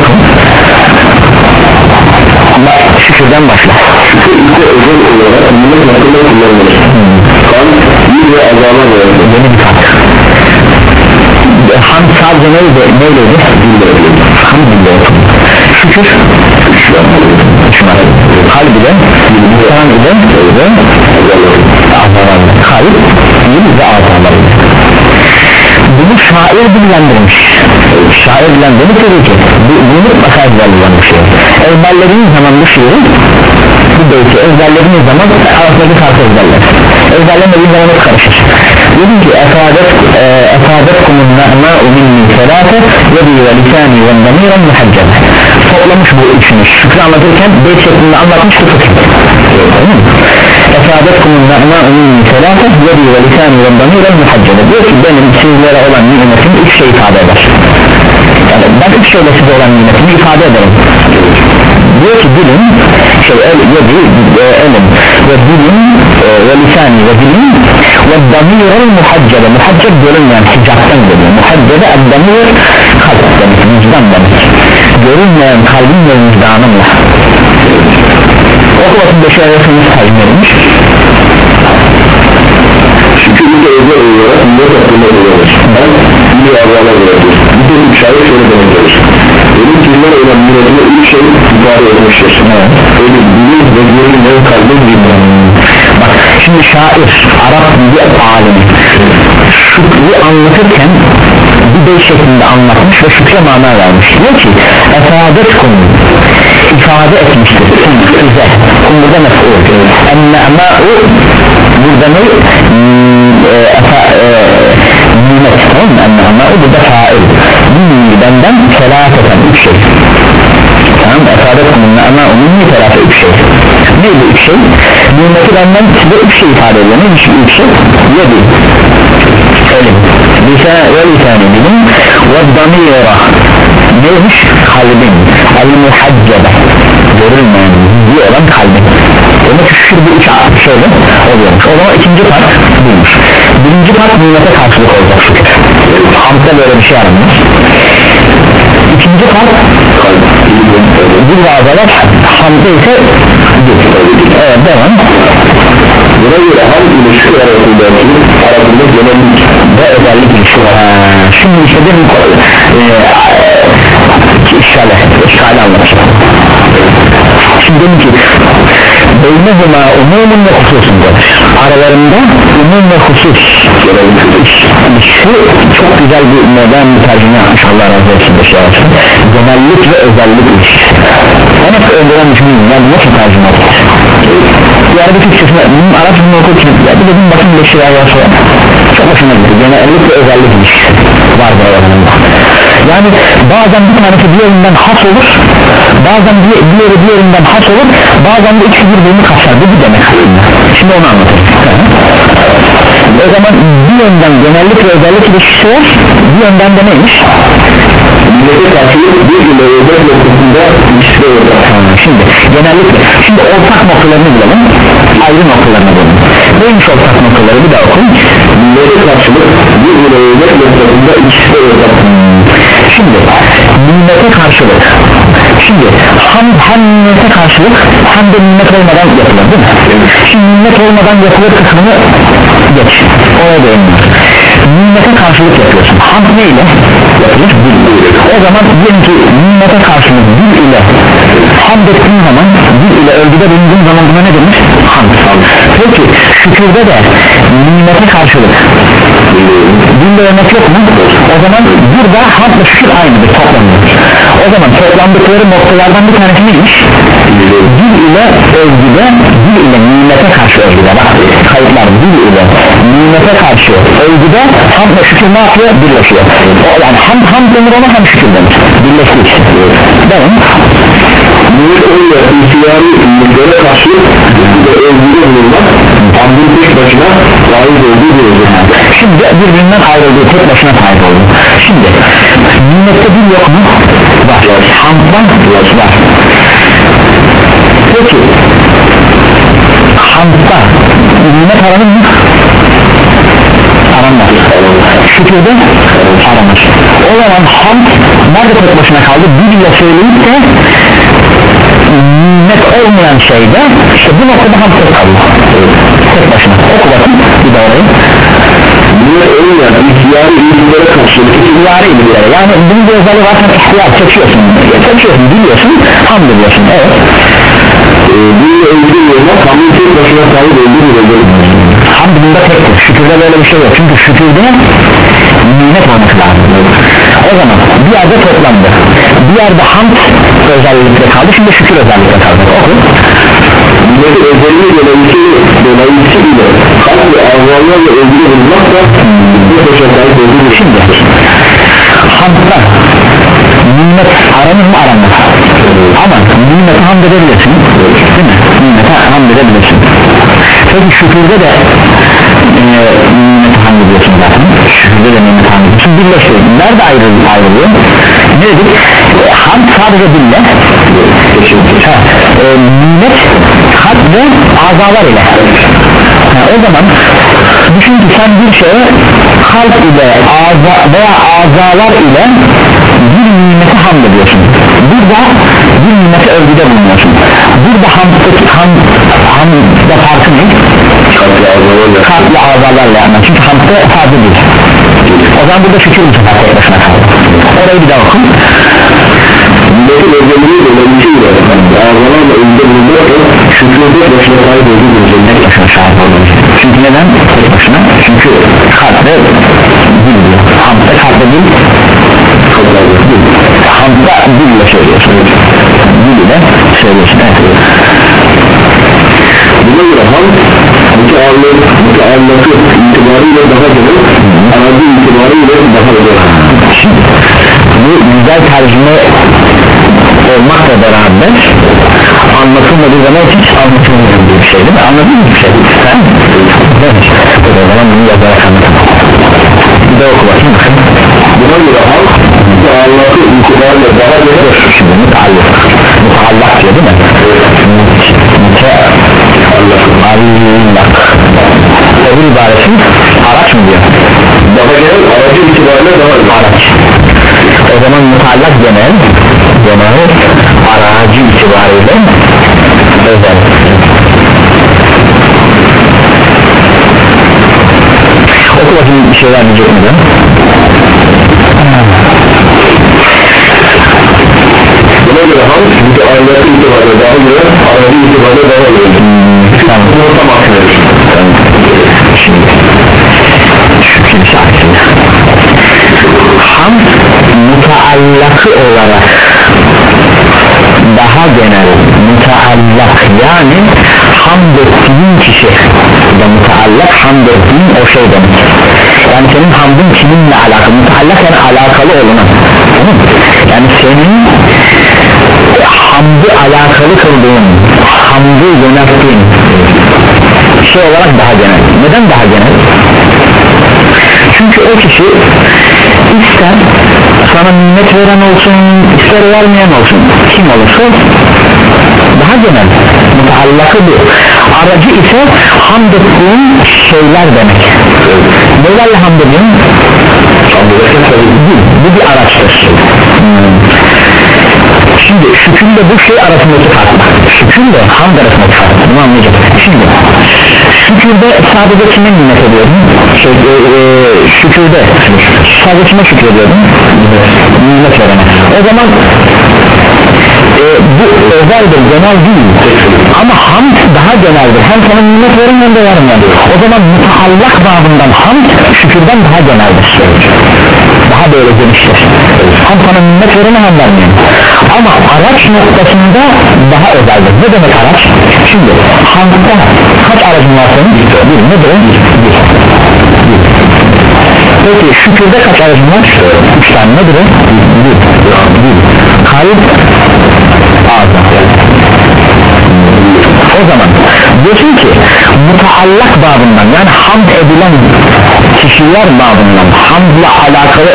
okun ama şükürden başla Şükür ise özel olarak nimet hakkında kullanılır. Bir ve azama verir. yeni bir fark ham sadece neydi? Neyleydi ham dille okundu şükür şuna kalb ile insan ile ve azalarla bunu şair dillendirmiş şair dillendirmiş dedi ki bu, bu mutlaka ezberlenen bir şey. Ezberlediğiniz zaman bu bu beyti ezberlediğiniz zaman arasındaki farkı ezberler. Ezberlemediğiniz zaman hep karışır? Dedim ki efadet e, efadetkumun na'ma'u minni selate yedi ve lisani ve damiren muhaccem toplamış bu üçünü. Şükrü anlatırken beyt şeklinde anlatmış bu fıkıh. Efadetkumun na'ma'u minni selate yedi ve lisani ve damiren muhaccem diyor ki benim sizlere olan nimetim üç şey ifade eder. Yani ben üç şeyle size olan nimetimi ifade ederim diyor ki dilim şey el, yedi, e, elim ve dilim e, ve lisani ve dilim ve damirul muhaccebe muhacceb görünmeyen hicaptan geliyor muhaccebe el damir kalp demek vicdan demek görünmeyen kalbin ve vicdanımla okumasın beşi arasında tercüme Şükür ise özel olarak nimet hakkında kullanılır. Ben bir azama verir. Bir de bir şair şöyle demektedir. Benim kimler olan nimetime üç şey ifade etmiştir. Elim, dilim ve görünmeyen kalbin vicdanı. bak şimdi şair Arap dili alimi şükrü anlatırken bir bey şeklinde anlatmış ve şükre mana vermiş. Diyor ki efadet kum ifade etmiştir. Size kum burada mef'ul enna'ma'u burada ne? Hmm, e, efa, e, nimet tamam mı enna'ma'u burada fail minni benden selaseten üç şey. Tamam efadet kumun na'ma'u minni selase üç şey. Neydi üç şey? Nimeti benden size üç şey ifade ediyor. Neymiş bu üç şey? Yedi. Elim lisan ve lisani bilim ve damira neymiş? Kalbin. El muhaccebe görülmeyen gizli olan kalbin. Demek ki şu bu üç şeyde oluyormuş. O zaman ikinci buymuş birinci part nimete karşılık olacak şükür hamdda böyle bir şey aranmış ikinci part bir ve azalar hamdda ise bir evet devam. Buna göre ham ile şükür arasındaki arasında genellik ve özellik ilişki var. Şimdi işte benim e, işgale işgale anlatacağım. Şimdi dedim ki beynehuma umumun ve hususun aralarında umum ve husus. Şu çok güzel bir modern bir tercüme yapmış Allah razı olsun beşi arasında genellik ve özellik ilişkisi. Ben hep önceden düşünüyorum yani nasıl tercüme? Edilir bir arada Türkçesine bunun Arapçasını okurken ya bir dedim bakın beşi arası çok hoşuma gitti. Genellik ve özellik ilişkisi. Var buralarında yani bazen bir tanesi diğerinden has olur bazen di- diğeri diğerinden has olur bazen de ikisi birbirini kapsar bu bir demek aslında. Şimdi onu anlatayım. O zaman bir yönden genellik ve özellik ilişkisi var bir yönden de neymiş? Millete karşılık bir ile özel noktasında ilişki olacak. Şimdi genellikle şimdi ortak noktalarını bulalım ayrı noktalarını bulalım. Neymiş ortak noktaları? Bir daha okuyun Millete karşılık bir ile özel noktasında ilişki olacak. Şimdi nimete karşılık. Şimdi ham, hem nimete karşılık hem de nimet olmadan yapılır değil mi? şimdi nimet olmadan yapılır kısmını geç. Oraya değinmiyor nimete karşılık yapıyorsun ham ne ile yapılır o zaman diyelim ki nimete karşılık dil ile hamd ettiğin zaman dil ile övgüde bulunduğun zaman buna ne denir? hamd peki şükürde de nimete karşılık dinde örnek yok mu? o zaman burada hamdla şükür aynıdır toplanıyor o zaman toplandıkları noktalardan bir tanesi neymiş? dil ile övgüde dil ile nimete karşı övgüde bak kayıtlar dil ile nimete karşı övgüde hamdla şükür ne yapıyor birleşiyor. O, yani hem ham denir ona hem şükür denir birleşti ikisi devam. Niyet olmayan ihtiyari ümmetlere karşı ve özgürlüğe bulunmak Hamdın tek başına layık olduğu bir özellik şimdi birbirinden ayrıldığı tek başına sahip oldu şimdi nimmette bir yok mu? Var. Hamdan var peki hamda nimet aranır mı şükürde aranır o zaman hamd nerede tek başına kaldı? Dille söyleyip de nimet olmayan şeyde işte bu noktada hamd tek kaldı. Tek başına. Oku bakın bir daha orayı Niyet olmayan ihtiyari ümmetlere karşı ihtiyari bilgilere yani bunun bir özelliği var sen ihtiyar seçiyorsun seçiyorsun biliyorsun ham biliyorsun evet. E, Dinle özgür olmak Hamdın tek başına sahip olduğu bir özellik hamd bunda tektir. Şükürde böyle bir şey yok. Çünkü şükürde nimet olması lazım. O zaman bir yerde toplandı. Bir yerde hamd özellikle kaldı. Şimdi şükür özellikle kaldı. Oku. Nimet özelliği dolayısıyla dolayısıyla kalp ve arzularla özgür bulunmak da sahip olduğu bir şimdi hamdda nimet aranır mı aranmaz? Ama nimete hamd edebilirsin. Değil mi? Nimete hamd edebilirsin. Peki şükürde de e, nimete hamd ediyorsun zaten. Şükürde de nimete hamd ediyorsun birleşiyor. Nerede ayrılıyor, ayrılıyor? Ne dedik? E, hamd sadece dille ha, e, nimet kalp ve azalar ile. Ha, o zaman düşün ki sen bir şeye kalp ile aza, veya azalar ile bir nimete hamd ediyorsun burada bir nimete övgüde bulunuyorsun. Burada hamdaki ham, hamda farkı ne? kalp ve arzularla kalp ve azalarla yani. Çünkü hamdda sadece değil. O zaman burada şükür bu sefer tek başına kaldı. Orayı bir daha okun Nimetin özelliği dolayısıyla arzularla özgür bulunmak da şükrü tek başına özellik tek başına sahip olmalı çünkü neden? Tek başına. Çünkü kalpte dil diyor. Hamdda kalpte dil. Dil hamdda dille söylüyorsun dil ile söylüyorsun. Evet. Buna göre ham müteallık, müteallakı itibariyle daha genel, arazi itibariyle daha genel. Şimdi, bu güzel tercüme olmakla beraber anlatılmadığı zaman hiç anlatılmayan bir şey değil mi? Anladın mı bir şey? Sen? Evet. O zaman bunu yazarak anlatamam. Bir de oku bakayım bakın. Buna göre ham müteallakı itibariyle daha. Dur şimdi mutallak. Mutallak diyor değil mi? Mutallak. Öbür ibaresi araç mı diyor? Daha genel, aracı itibariyle daha. Araç. O zaman mutallak genel genel aracı itibariyle özel oku bakayım bir şeyler diyecek mi? Buna göre ham müteallakı itibariyle daha genel, aracı itibariyle daha genel. tamam Bunu tam aklıyoruz. şimdi şu aksine ham mutaallakı olarak daha genel mutaallak yani hamd ettiğin kişi da mutaallak hamd ettiğin o şey demek. Yani senin hamdın kiminle alakalı? Mutaallak yani alakalı olana yani senin hamdı alakalı kıldığın hamdı yönelttiğin şey olarak daha genel. Neden daha genel? Çünkü o kişi ister sana nimet veren olsun ister vermeyen olsun kim olursa daha genel mutallakı bu aracı ise hamd ettiğin şeyler demek nelerle hamd ediyorsun? bu, bu bir araçtır Hmm. Şimdi şükürle bu şey arasındaki fark var. Şükürle hamd arasındaki fark. Bunu anlayacağız. Şimdi şükürde sadece kime nimet ediyorum? Şey, e, e, şükürde sadece kime şükür ediyorum? Nimet verene. O zaman e, bu özeldir genel değil ama hamd daha geneldir hem sana nimet verin hem de vermeyen o zaman mutallak babından hamd şükürden daha geneldir daha böyle geniştir hem sana nimet verin hem vermeyen ama araç noktasında daha özeldir ne demek araç? Şimdi hamdda kaç aracın var senin? Bir nedir bir, peki şükürde kaç aracın var? üç tane. Nedir bir. Kalp ağza o zaman diyorsun ki mutaallak babından yani hamd edilen kişiler babından hamdla alakalı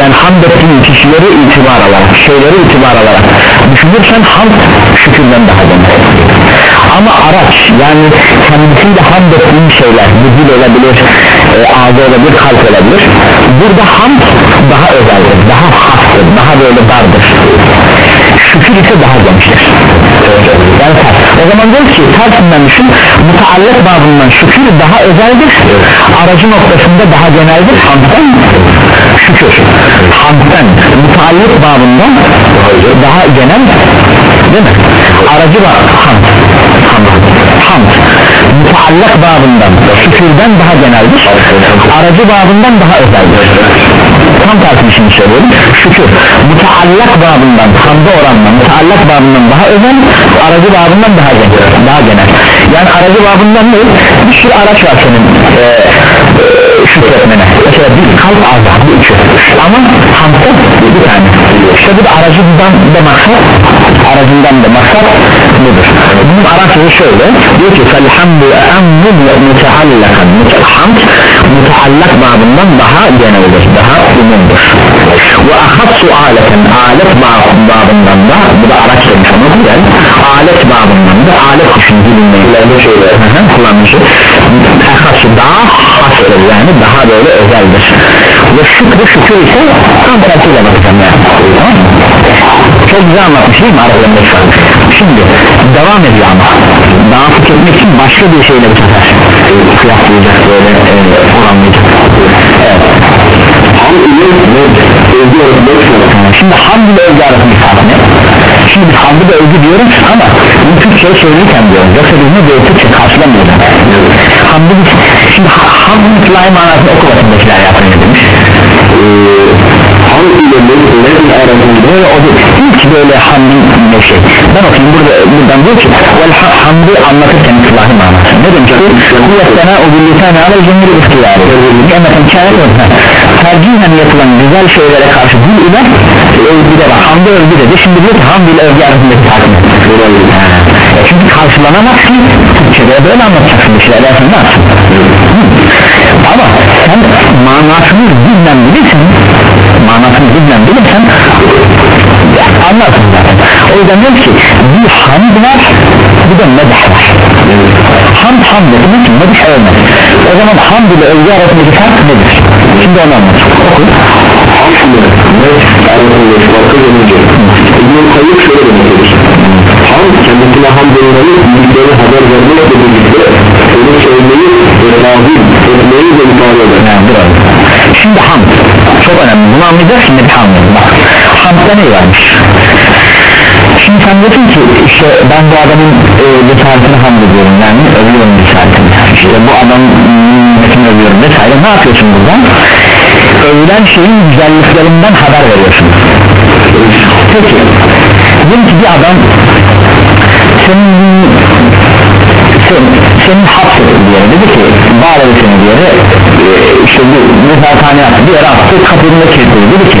yani hamd ettiğin kişileri itibar alarak şeyleri itibar alarak düşünürsen hamd şükürden daha önemli ama araç yani kendisiyle hamd ettiğin şeyler bu dil olabilir e, ağzı olabilir kalp olabilir. Burada hamd daha özeldir daha hastır daha böyle dardır şükür ise daha geniştir yani ters o zaman diyoruz ki tersinden düşün mutaallık babından şükür daha özeldir aracı noktasında daha geneldir. Hamdden şükür. Hamdden mutaallık babından daha genel değil mi? Aracı var hamd. Hamd. Hamd. Babından şükürden daha geneldir aracı babından daha özeldir tam tersini söylüyorum. Şükür mutallak babından hamda oranla mutallak babından daha özel aracı babından daha genel daha genel. Yani aracı babından ne bir sürü araç var senin e, e, şükretmene mesela bir kalp bu üçü ama hamda bir tane. İşte bu da aracından da maksat aracından da maksat budur. Bunun aracı şöyle. Diyor ki felhamdu emmud ve muteallakan hamd muteallak babından daha geneldir daha umumdur ve ahassu aleten alet babından da bu da araç demiş onu güzel alet babından da alet için bilinmeyi şeyler. Kullanmışı ahassu daha hastır yani daha böyle özeldir. Ve şükrü şükür ise tam tersiyle bakacağım yani. Çok güzel anlatmış değil mi aralarındaki fark şimdi devam ediyor ama. Daha etmek için başka bir şeyle bu sefer kıyaslayacak böyle e, oranlayacak. Evet Ham ile övgü arasında şimdi hamd ile övgü arasındaki fark ne? Şimdi biz hamd ile övgü diyoruz ama bunu Türkçe'ye söyleyirken diyoruz yoksa biz ne diyoruz? Türkçe karşılamıyoruz. Hamd biz şimdi ha- hamd islahi manasını oku beşler yapın ne demiş? Ham ile mevzuların arasında böyle o ilk böyle hamdin ne şey ben okuyayım. Burada buradan diyor ki vel ha- hamdı anlatırken islahi manası. Ne demiş? Bu kuvvet sana o billisane alel cemil ihtiyarı nimetin kâret olsa tercihen yapılan güzel şeylere karşı dil ile övgü de var. Hamdı övgü dedi. Şimdi diyor ki hamd ile övgü arasındaki Ha, e çünkü karşılanamaz ki. Türkçe'de böyle anlatacaksın bir şeyler. Dersin ne yapsın? Ama sen manasını zihnen bilirsin manasını zihnen bilirsen anlarsın zaten. O yüzden diyorum ki bir hamd var bir de medh var. Hamd hamd demek medh övmek o zaman hamd ile övgü arasındaki fark nedir şimdi onu Ham gelince İbn-i Kayyuk şöyle demektedir Ham kendisine ham denilen büyükleri haber vermekle birlikte onu sevmeyi ve tazim etmeyi de ifade eder yani şimdi hamd. Çok önemli. Bunu anlayacağız şimdi bir hamd bak hamdda ne varmış? Şimdi sen diyorsun ki işte ben bu adamın e, cesaretini hamd ediyorum. Yani övüyorum cesaretini işte bu adamın nimetini övüyorum vesaire. Ne yapıyorsun burada? Övülen şeyin güzelliklerinden haber veriyorsun. Peki. Diyelim ki bir adam senin sen, senin hapsettin bir yere dedi ki bağladı seni bir yere e, işte bu nezathane yaptı. Bir yere attı. Kapının kilitledi dedi ki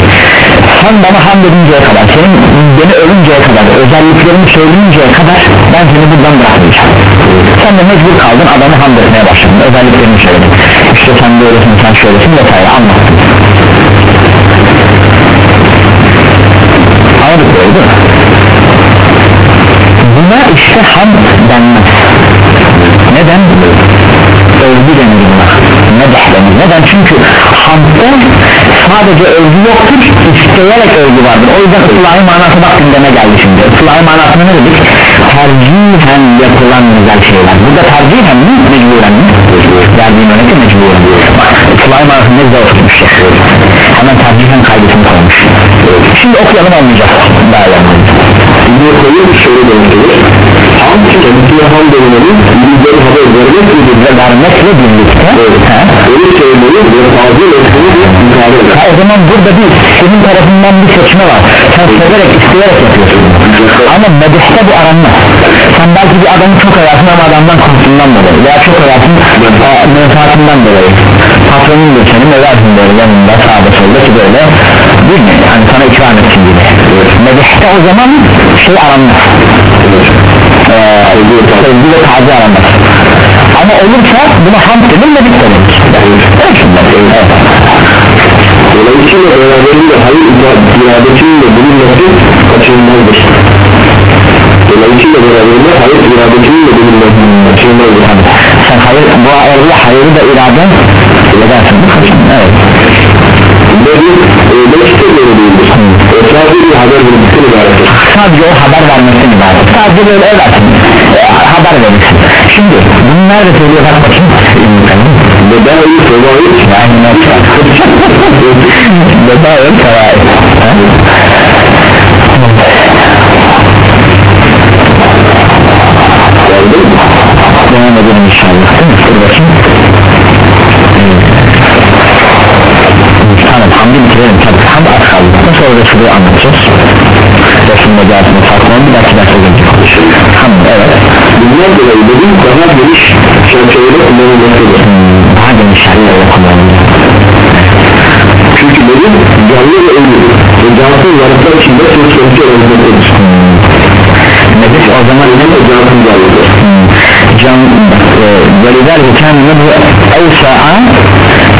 sen bana hamd edinceye kadar senin beni övünceye kadar özelliklerini söyleyinceye kadar ben seni buradan bırakmayacağım sen de mecbur kaldın adamı hamd etmeye başladın özelliklerini söyledin işte sen böylesin sen şöylesin vesaire anlattın anladık böyle değil mi? buna işte hamd denmez neden? övgü denir buna denir neden? çünkü hamdda sadece övgü yoktur isteyerek övgü vardır o yüzden ıslahi manası bak gündeme geldi şimdi ıslahi manasını ne dedik? tercihen yapılan güzel şeyler burada tercihen mi? mecburen mi? verdiğim örnekte mecburen bak ıslahi manasını ne ya. hemen tercihen kaydetini koymuş şimdi okuyalım anlayacağız daha anlayacağız İbn-i Kayyuk şöyle Ham kendisine ham denilenin büyükleri haber vermekle birlikte ve vermekle birlikte onu sevmeyi ve tazim etmeyi de ifade eder o zaman burada bir senin tarafından bir seçme var. Sen severek isteyerek yapıyorsun. Ama medihte bu aranmaz sen belki bir adamı çok översin ama adamdan korktuğundan dolayı veya çok översin aa, menfaatinden dolayı. Patronundur senin översin böyle yanında sağda solda ki böyle değil mi? Yani sana ikram etsin gibi. Medihte o zaman şey aranmaz eee sevgi ve taze aranmaz ama olursa buna hamd medik denir evet. Şimdi evet Dolayısıyla beraberinde hayır iradesinin de bulunması kaçınılmazdır. Dolayısıyla beraberinde hayır iradesinin de bulunması kaçınılmazdır. sen hayır bu ayarla hayırı da iraden edersin evet Dedi, e, belki de değildir. E, sadece bir haber vermekten ibarettir. sadece o haber vermesinden ibaret sadece böyle edersin e, haber verirsin şimdi bunu nerede söylüyor bak bakayım. Ve iyi fevait yani nasıl Bedavet Resulü anlatacağız. Resul Mecazı'nın farkına bir dahaki derste gelecek. Hamd evet. Bunlar dolayı dediğim daha geniş çerçevede kullanılmaktadır hmm, Daha geniş çerçevede kullanılmaktadır Çünkü dedim canlı ve ölü. Ve cansız varlıklar içinde söz konusu olabilmektedir hmm. Nefis o zaman yine de cansız varlıktır hmm. Can, e, veliler ve kendine bu evsa'a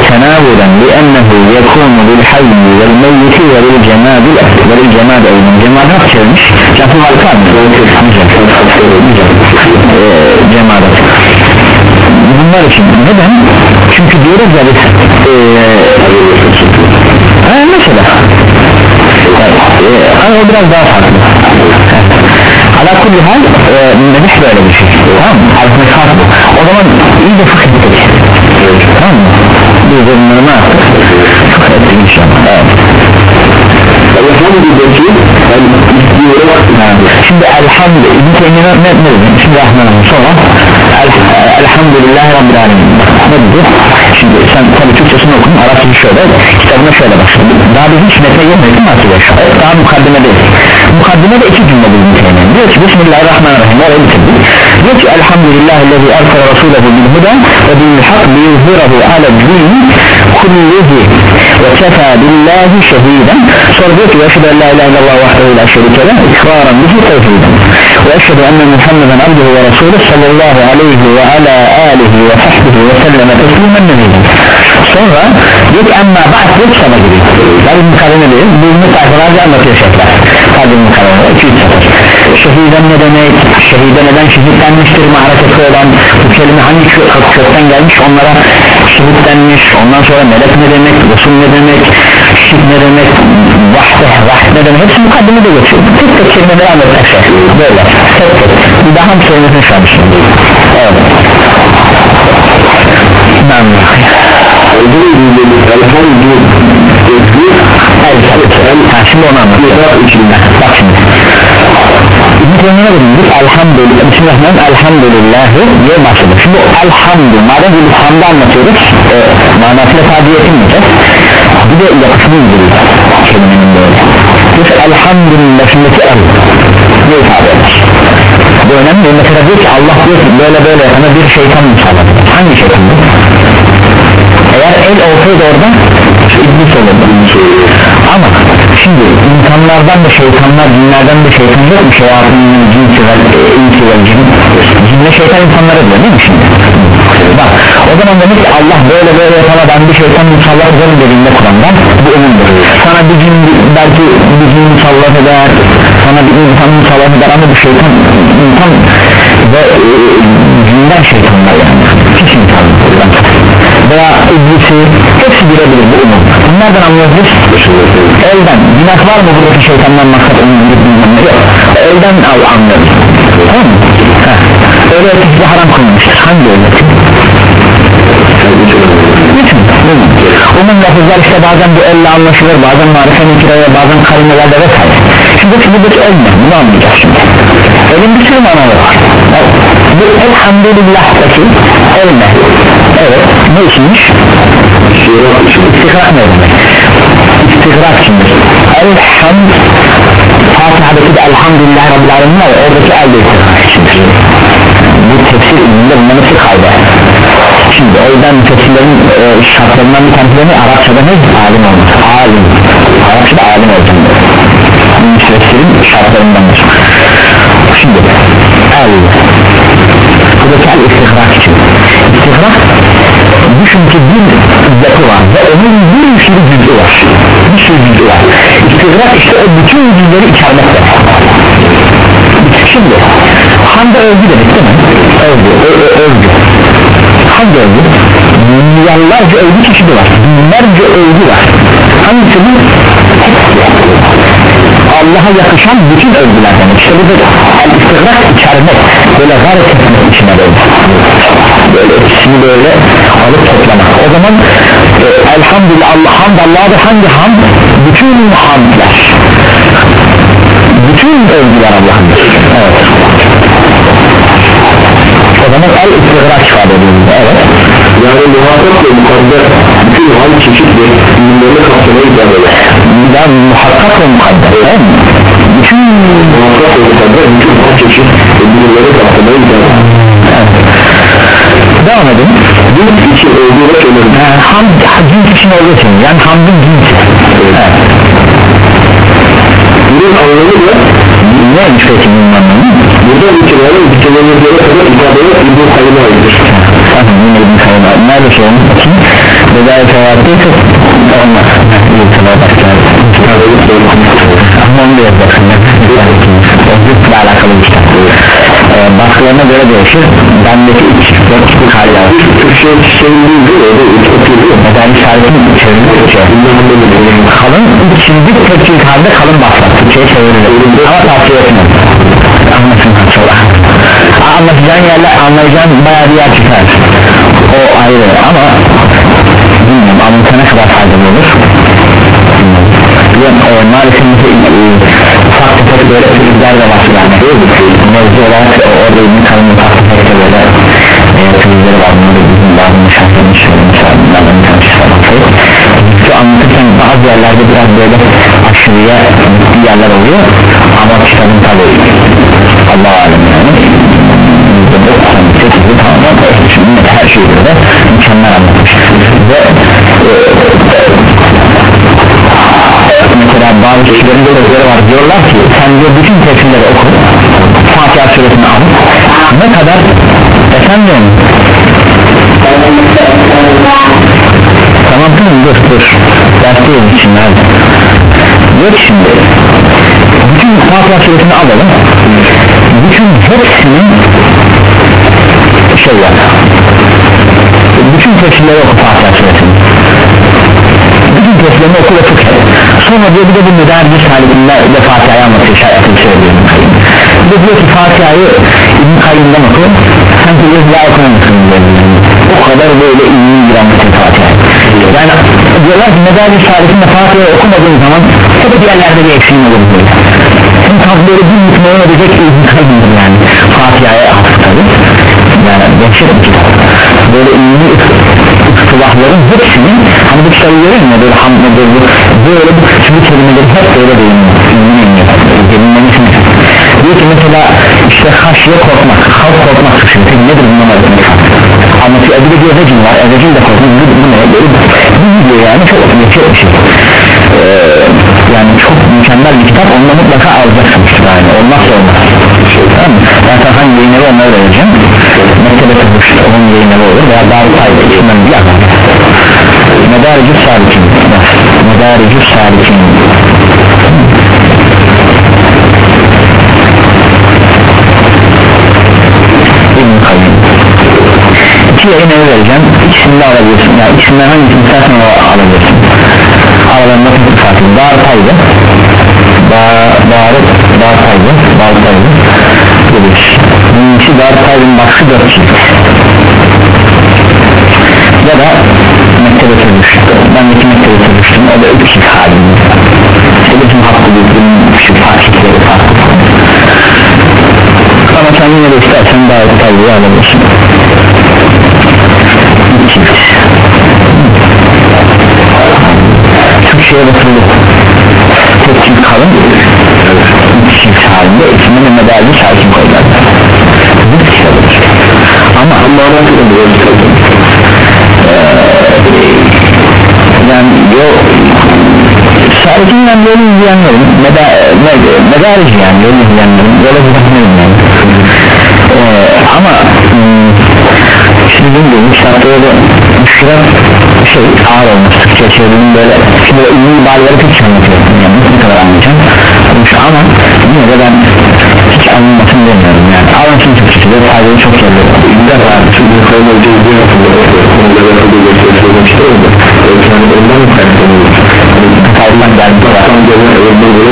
تناولا لأنه يكون للحي والميت وللجماد وللجماد أيضا جماد نقشرmış cansız varlıklar mı? cemaat bunlar için neden? çünkü diyoruz ya biz ee, mesela ee, ama o biraz daha farklı Ala kulli hal e, medih böyle bir şey tamam mı? Arzını farklı o zaman iyi de fıkh ettik tamam mı? biz de bunları ne yaptık? ettik inşallah evet. Elhamdülillah'ı yani istiyorlar şimdi elhamdü İbn Teymiye ne, ne dedi? Bismillahirrahmanirrahim sonra el, Elhamdülillah Rabbil Alemin ne dedi? şimdi sen tabi Türkçesini okudun Arapçası şöyle kitabına şöyle başladı daha biz hiç metne gelmedik mi arkadaşlar daha mukaddimedeyiz mukaddimede iki cümle bu İbn Teymiye diyor ki Bismillahirrahmanirrahim oraya bitirdik diyor ki Elhamdülillah lezi ersele rasulehu bil huda ve bil hak liyuzhirahu ala dini kullihi ve kefa billahi şehiden sonra diyor ki eşhedü en la ilahe illallah vahdehu la şerike leh ikraran bihi tevhiden ve eşhedü enne Muhammeden abduhu ve resulü sallallahu aleyhi ve ala alihi ve sahbihi ve selleme teslimen nebiyden sonra diyor ki emma ba'd diyor kitaba giriyor yani mukademe değil bu ünlü sayfalarca anlatıyor şeyler sadece mukademe 2-3 satır şehiden ne demek? Şehide neden şehit denmiştir maharetli olan bu kelime hangi kö kökten gelmiş? Onlara şehit denmiş. Ondan sonra melek ne demek? Resul ne demek? Şehit ne demek? Vahde vahde ne demek? Hepsi mukaddimede geçiyor. Tek tek kelimeleri anlatacak şey. Böyle. Tek tek. Bir daha hangi kelimesini şu an düşünüyorum evet ben Ha, şimdi onu anlatıyor bak şimdi. İbn Teymiye dedik elhamdülillah Bismillahirrahmanirrahim elhamdülillah diye başladık. Şimdi elhamdü madem bir hamda anlatıyoruz e, manasıyla tabiye etmeyeceğiz bir de yapısını inceliyoruz kelimenin böyle. Biz elhamdülillah şimdiki el. Ne ifade eder? Bu önemli mesela diyor ki Allah diyor ki böyle böyle sana bir şeytan musallat hangi şeytan bu? Eğer el olsaydı orada iblis olurdu ama şimdi insanlardan da şeytanlar cinlerden de şeytan yok mu? Şeyatının cinsi ve insi ve cin cinle şeytan insanlara diyor değil mi şimdi? Bak o zaman demek ki Allah böyle böyle sana ben bir şeytan musallat ederim dediğinde Kur'an'dan bu umumdur. Sana bir cin belki bir cin musallat eder sana bir insan musallat eder ama bu şeytan insan ve e, cinden şeytanlar yani. Hiç insan veya iblisi hepsi girebilir bu umum bunlardan anlıyoruz biz elden. Günah var mı buradaki şeytandan maksat umum yok? Elden al anlıyoruz tamam mı? Öyle ötesi haram kılınmıştır hangi öyle? Niçin? Umum lafızlar işte bazen bu elle anlaşılır bazen marife nikireye bazen kalimelerde vesaire. Şimdi şimdi bir el ne? Bunu anlayacağız şimdi Elin bir sürü manalı var Bu elhamdülillah'taki el ne? Evet ne içinmiş? İstigrak ne demek? İstigrak şimdi Elhamd Fatiha'daki de elhamdülillah Rabbil Alemin var oradaki el de istigrak içindir. Bu tefsir ilminde bunların hepsi kaydı Şimdi o yüzden müfessirlerin e, şartlarından bir tanesi Arapçada ne? Alim olmak. Alim. Arapçada alim olacak müfessirin şartlarındandır şimdi el buradaki el istihrak için istihrak düşün ki bir yapı var ve onun bir sürü cüzü var. Bir sürü cüzü var. İstihrak işte o bütün cüzleri içermekte şimdi Hamda övgü dedik değil mi? Övgü, övgü Hangi övgü? Milyarlarca övgü çeşidi var. Binlerce övgü var. Hangisi bu? Allah'a yakışan bütün övgüler demek. İşte bu da el-istigrak içermek. Böyle gayret etmek içine böyle. Böyle ikisini böyle alıp toplamak. O zaman e, elhamdülillah Allah hamd Allah'adır hangi hamd? Bütün hamdler. Bütün övgüler Allah'ındır evet. O zaman el istigrak ifade ediyor evet. Yani muhakkak ve mukadder bütün hal çeşit ve ürünlerini kapsamayı eder. Ben muhakkak ve mukadder mi? bütün Muhakkak ve mukadder bütün çeşit ifade eder. devam edin Cins için öldürmek önemli. Ha, hamd cins için olduğu için yani hamdın cinsi evet. Bunun anlamı da neymiş peki bunun anlamı? buradan itibaren bitirilmelere kadar ifadeye İbn-i Kayyım'a aittir. Tamam yine bir kayma nerede sorun bakayım Bedayet hayatı çok olmaz sabah başlar Ama onu da yapacaksın Özgürlükle alakalı işte ee, Baskılarına göre değişir Bendeki üç dört tipik hali var Türkçe şeyin değil de öyle oturuyor. Medani şarkın çevirdi Türkçe Kalın çizdik tek çizik halde kalın baslar Türkçe'ye çevirilir Ama tavsiye etmem Anlasın sonra Anlatacağın yerler anlayacağın bayağı bir yer çıkar O ayrı ama Bilmiyorum anlatana kadar faydalı olur aşırıya bir yerler oluyor. Ama kitabın tabi Allah alem yani. Yüzde doksan sekizi tamamen ehli her şeyi böyle mükemmel anlatmış. Ve e, mesela bazı kişilerin de sözleri var. Diyorlar ki sen diyor bütün tefsirleri oku Fatiha suresini al. Ne kadar? Efendim? Tamam tamam dur dur. Dersteyiz için hadi diyor şimdi. Bütün Fatiha suresini alalım. Bütün hepsinin şey yap bütün tefsirleri oku Fatiha suresini bütün tefsirlerini oku ve fıkh sonra diyor bir de bu müderris haliminde de Fatiha'yı anlatıyor şayetini söylüyor bir de diyor ki Fatiha'yı İbn Kayyım'dan oku. Sanki daha okumamışsın o kadar böyle iyi bir anlatıyor Fatiha'yı yani diyorlar ki müderris haliminde Fatiha'yı okumadığın zaman hep bir yerlerde bir eksiğin olur diyor. Tam böyle bir mutmain edecek İbn Kayyım'dır yani. Fatiha'ya hafif tabi yani dehşet bir kitap böyle ünlü ıstılahların hepsini hani bu kitabı görüyor mu böyle hamd böyle böyle bu küçük kelimeleri hep böyle değiniyor ünlü değinmeli diyor ki mesela işte haşye korkmak halk korkmak. Suçu peki nedir bundan öğretmek anlatıyor bir de diyor vecin var e, vecin de korkmak bu, ne böyle bu video yani çok çok bir şey ee, yani çok mükemmel bir kitap onunla mutlaka alacaksınız yani olmazsa olmaz tamam mı? ben sana yayınları onları da vereceğim mektebe tıkmış onun yayınları olur veya daha fayda içinden bir yana Medaricü Salikin Medaricü Salikin İki yayın evi vereceğim. İkisini de alabilirsin. Yani ikisinden hangisini istersen alabilirsin. Aralarında tıklı farklı Dar paydı Dar Dar paydı Dar paydı Gelir Birincisi dar paydın baksı dört çift. Ya da Mektebe sürmüş. Bendeki mektebe sürmüştüm. O da üç çift halinde. İşte bütün hakkı büyüklüğünün Şu farkları farklı Ama sen yine de istersen daha detaylı alabilirsin Türkçe'ye bakıldı tek çift kalın? İki çift halinde ikisini ve medalini çarşın koydular. Bir kişi olur ama Allah'ın ee, yani yol Sarıkından yolu izleyenlerin Medarici e, yani yolu izleyenlerin Yola gidenlerin yani ee, ama ım, şimdi bilmiyorum işte böyle müşkilat şey ağır olması. Türkçe çevirinin böyle şimdi böyle ünlü ibareleri pek anlatıyor yani ne kadar anlayacağım? Ama yine de ben hiç anlamasın demiyorum. Yani anlatın Türkçesi de faydalı çok geliyor Bir defa şimdi kayın hocayı bir yapımda onlara kadar göstermişti orada yani ondan mı kaynaklanıyor? Tayvan geldi Tam gelen böyle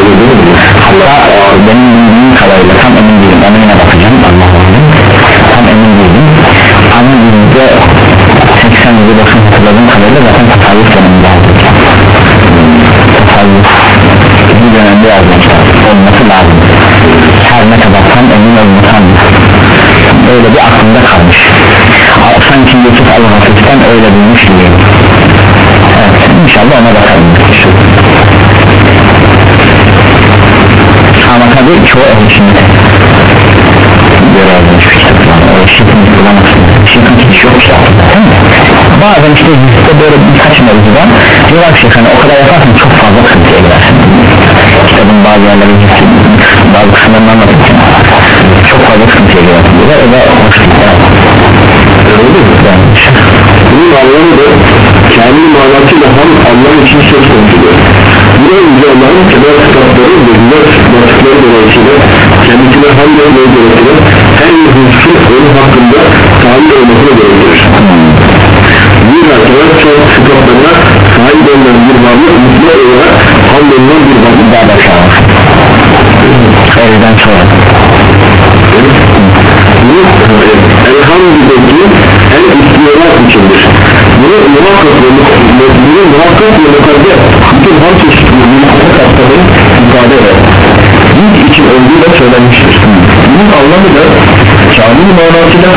öyle mi? hatta e, benim bildiğim kadarıyla tam emin değilim. Ona yine bakacağım. Allah 80 yüzde 90 hatırladığım kadarıyla zaten tasavvuf döneminde yazmışlar tasavvuf bir dönemde yazmışlar. Olması lazım. Her ne kadar tam emin olmasam öyle bir aklımda kalmış. Sanki Yusuf Al-Hafif'ten öyle bilmiş gibi. Evet inşallah ona bakalım. Ama tabi çoğu ehl sünnet böyle yazmış bir kitap. Var o şirkin bulamazsın şirkin hiç yok işte değil mi? Bazen işte yüzde böyle birkaç mevzu var diyorlar ki hani o kadar yaparsan çok fazla sıkıntıya girersin kitabın bazı yerleri bazı kısımlarını anlatırken çok fazla sıkıntıya girersin diyorlar o da hoş değil Öyle mi? yani, Bunun anlamı da kendi manasıyla hem Allah için söz konusudur. Da Yüce Allah'ın kadar sıfatları ve güzel sıfatları dolayısıyla kendisine hamd etmeye gerektirir. Her bir hususun onun hakkında sahip olmasına gerektirir. Zira kadar çok sıfatlarına sahip olmayan bir varlık mutlu olarak hamd edilen bir varlık daha da sağ öğleden sonra Bu elhamdülillah en istiyorlar içindir. Bunu muhakkak ve bunu muhakkak ve mukadder bütün ham çeşitleri muhakkak hastaları ifade eder. Din için olduğu da söylenmiştir. Bunun anlamı da kamil manasıyla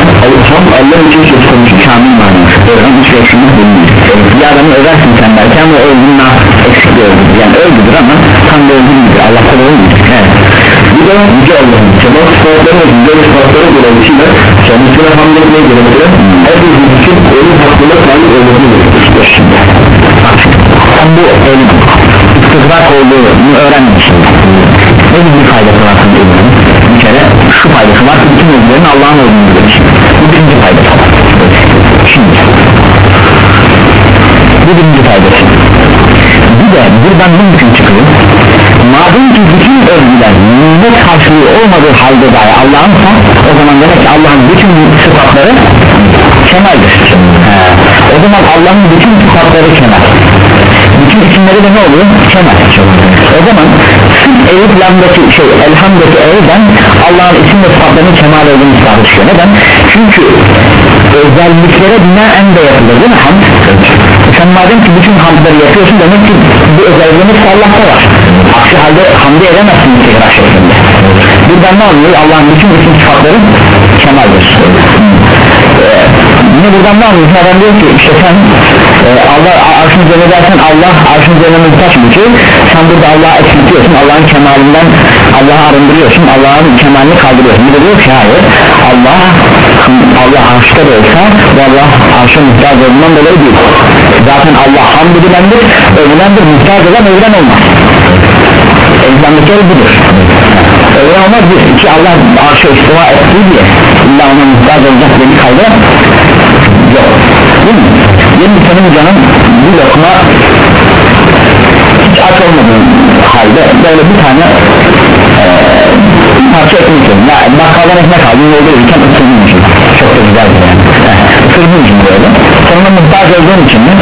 tam Allah için söz konusu kamil manası. Öğren hiç eksiklik bulmuyor bir adamı översin sen belki ama o öldüğünün eksik bir öldür yani öldüdür ama tam da öldürmüyor Allah'ta da öldürdür evet. Bu da Yüce Allah'ın kemal sıfatları ve güzel sıfatları dolayısıyla kendisine hamd etmeye gerektiren her bir hususun onun hakkında sahip olmasını gerektirir. şimdi sen bu el istihrak olduğunu öğrenmişsin ne gibi bir faydası var sana şu faydası var ki bütün özlerin Allah'ın olduğunu bilirsin bu birinci faydası şimdi. Bu birinci faydası bir de buradan mümkün çıkıyor. Madem ki bütün övgüler nimet karşılığı olmadığı halde dahi Allah'ınsa o zaman demek ki Allah'ın bütün sıfatları kemaldir. O zaman Allah'ın bütün sıfatları kemal bütün isimleri de ne oluyor? kemal. O zaman sırf Eyüp lamdaki şey elhamdaki Eyüp'den Allah'ın isim ve sıfatlarının kemal olduğunu ispat çıkıyor neden? çünkü özelliklere binaen de yapılır değil mi? Hamd? sen madem ki bütün hamdları yapıyorsun demek ki bu özelliğimiz Allah'ta var. Aksi halde hamdi edemezsin istikrar şeklinde. Buradan ne oluyor? Allah'ın bütün isim sıfatları kemaldir. Ee, yine buradan ne anlıyorsun adam diyor ki işte sen e, Allah arşın üzerine dersen Allah arşın üzerine muhtaç bir şey. Sen burada Allah'ı eksiltiyorsun Allah'ın kemalinden Allah'ı arındırıyorsun Allah'ın kemalini kaldırıyorsun. Bir de diyor ki hayır Allah Allah arşta da olsa bu Allah arşa muhtaç olduğundan dolayı değil. Zaten Allah hamd edilendir övülendir muhtaç olan övülen olmaz. Elhamdülillah budur. Öyle olmaz bir iki Allah arşa istiva ettiği diye illa ona muhtaç olacak bir kaydı yok değil mi? Yeni senin canın bir lokma hiç aç olmadığın halde böyle bir tane parça ekmek yiyorum. Ya bakkaldan ekmek aldım yolda yürürken ısırmışım çok da güzel yani. Isırmışım böyle. Sonra muhtaç olduğun için mi?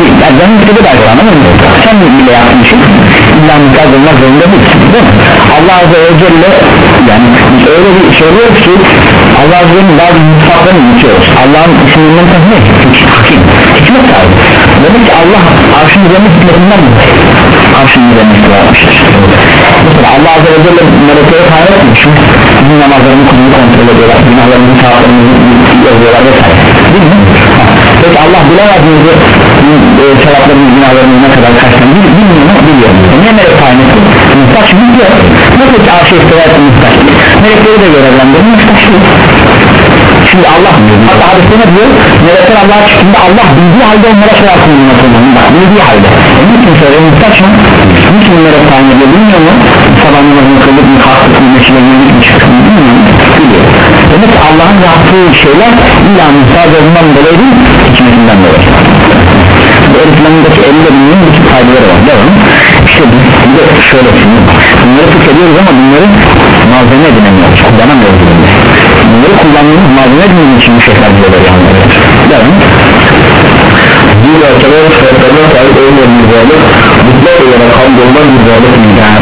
değil. Yani canım istedi belki anlamıyor sen bile yaptığın için illa muhtaç olmak zorunda değil? Allah Azze ve Celle yani öyle bir söylüyoruz ki Allah Azze ve Celle'nin bazı mutfaklarını unutuyoruz Allah'ın isminden ne? Hakim hikmet sahibi demek ki Allah arşın üzerine hikmetinden mi? arşın üzerine hikmet yapmıştır mesela Allah Azze ve Celle melekleri tayin etmiş bizim namazlarını kontrol ediyorlar günahlarımızı sağlıklarımızı yazıyorlar vesaire değil mi? Peki Allah bilemediğinizi e, sevaplarımız günahlarımız ne kadar bil, bilmiyor biliyor e, niye melek tayin etti? muhtaç mı? yok. Nasıl ki istiva etti muhtaç melekleri de görevlendirir muhtaç değil şimdi Allah hatta hadiste ne diyor? Melekler Allah'a çıktığında Allah bildiği halde onlara sorar kulluğuna kulluğunu bak bildiği halde. E niçin söylüyor? Muhtaç mı? Niçin melek tayin ediyor? Bilmiyor mu? Sabah namazını kılıp mı kalkıp mı meşile girdik mi çıkıp mı bilmiyor mu? Biliyor. Demek Allah'ın yaptığı şeyler illa muhtaç olduğundan dolayı değil hikmetinden dolayı. Bu öğretmenindeki elle bilmenin bütün faydaları var. Devam. İşte bir de şöyle şimdi bunları ediyoruz ama bunları malzeme edinemiyoruz. Kullanamıyoruz bunları kullandığımız malzeme edinmemiz için bu şeyler diyorlar yani devam. Zira kemal sıfatlarına sahip olmayan bir varlık mutlak olarak hamdolman bir varlık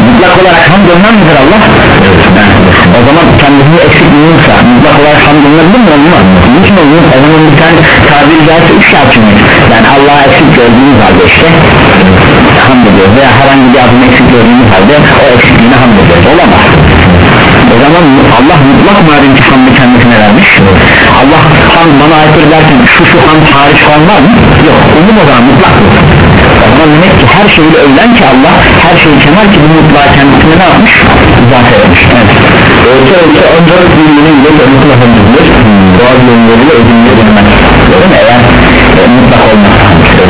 mutlak olarak hamd olunan mıdır Allah? Evet. O zaman kendisini eksik bulunursa mutlak olarak hamd olunabilir mi? Olmaz niçin olunur? o zaman bir tane tabiri caizse üç yapçımız yani Allah'a eksik gördüğümüz halde işte hamd ediyoruz veya herhangi bir adını eksik gördüğümüz halde o eksikliğine hamd ediyoruz olamaz. O zaman Allah mutlak madem ki hamdı kendisine vermiş. Allah hamd bana aykırı derken şu şu hamd hariç falan var mı? yok. Umum o zaman mutlak. O zaman demek ki her şeyi övlen ki Allah her şeyi kemal ki bu mutlağı kendisine ne yapmış? zaten etmiş. Evet. Ölçe ölçe ancak birliğinin ile kendisine hamdidir. Bazı yönleriyle edinmez. Değil mi? Eğer e, mutlak olmazsa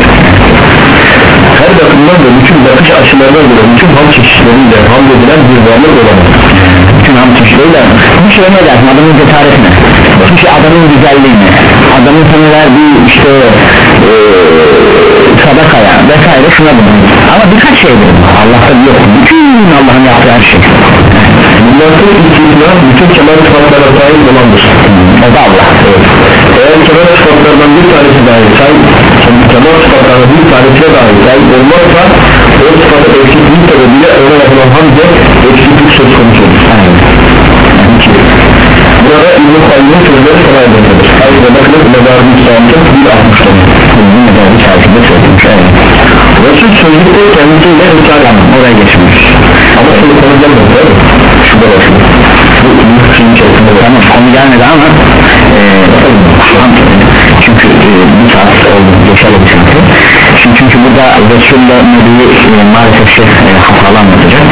Her bakımdan da bütün bakış açılarına göre bütün ham çeşitleriyle hamd edilen bir varlık olamaz. bütün ham çeşitleriyle bir şey ne dersin adamın cesaretine bir şey adamın güzelliğine adamın sana verdiği işte e, sadakaya vesaire şuna bunu ama birkaç şey bu Allah'ta yok. Bütün Allah'ın yaptığı her şey. Bunların istisna bütün kemal sıfatlara sahip olandır. o da Allah. Eğer kemal sıfatlardan bir tanesi dahi sahip, kemal sıfatlardan bir tanesine dahi sahip olmazsa o sıfatı eksikliği sebebiyle ona yapılan hamle eksiklik söz konusu olur. Burada İbn-i Kayyum'un sözleri sana ayrıntıdır. Ayrıca bakınız Mezar-ı Müslüman'ın bir altmıştır. bunu Mezarı çarşıda söylemiş evet. Resul sözlükte kendisiyle Tamam oraya geçmiş Ama şimdi konu gelmedi değil mi? Şurada var şimdi. Bu şeyin içerisinde var. tamam konu gelmedi ama e, hamd çünkü e, bir saat oldu geçerli saat çünkü, çünkü burada Resul'le Nebi'yi e, maalesef şey e, hatalı anlatacak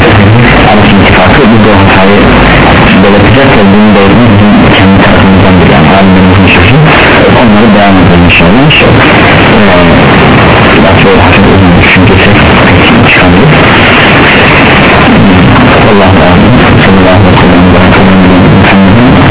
Arası ittifakı biz de o hatayı belirtecekken bunu da bizim kendi tarafımızdan bir yani alimlerimizin sözü onları devam edelim inşallah. İnşallah biraz böyle hafif uzun düşüncesi çıkardık Allah'a emanet olun. Sallallahu aleyhi ve sellem.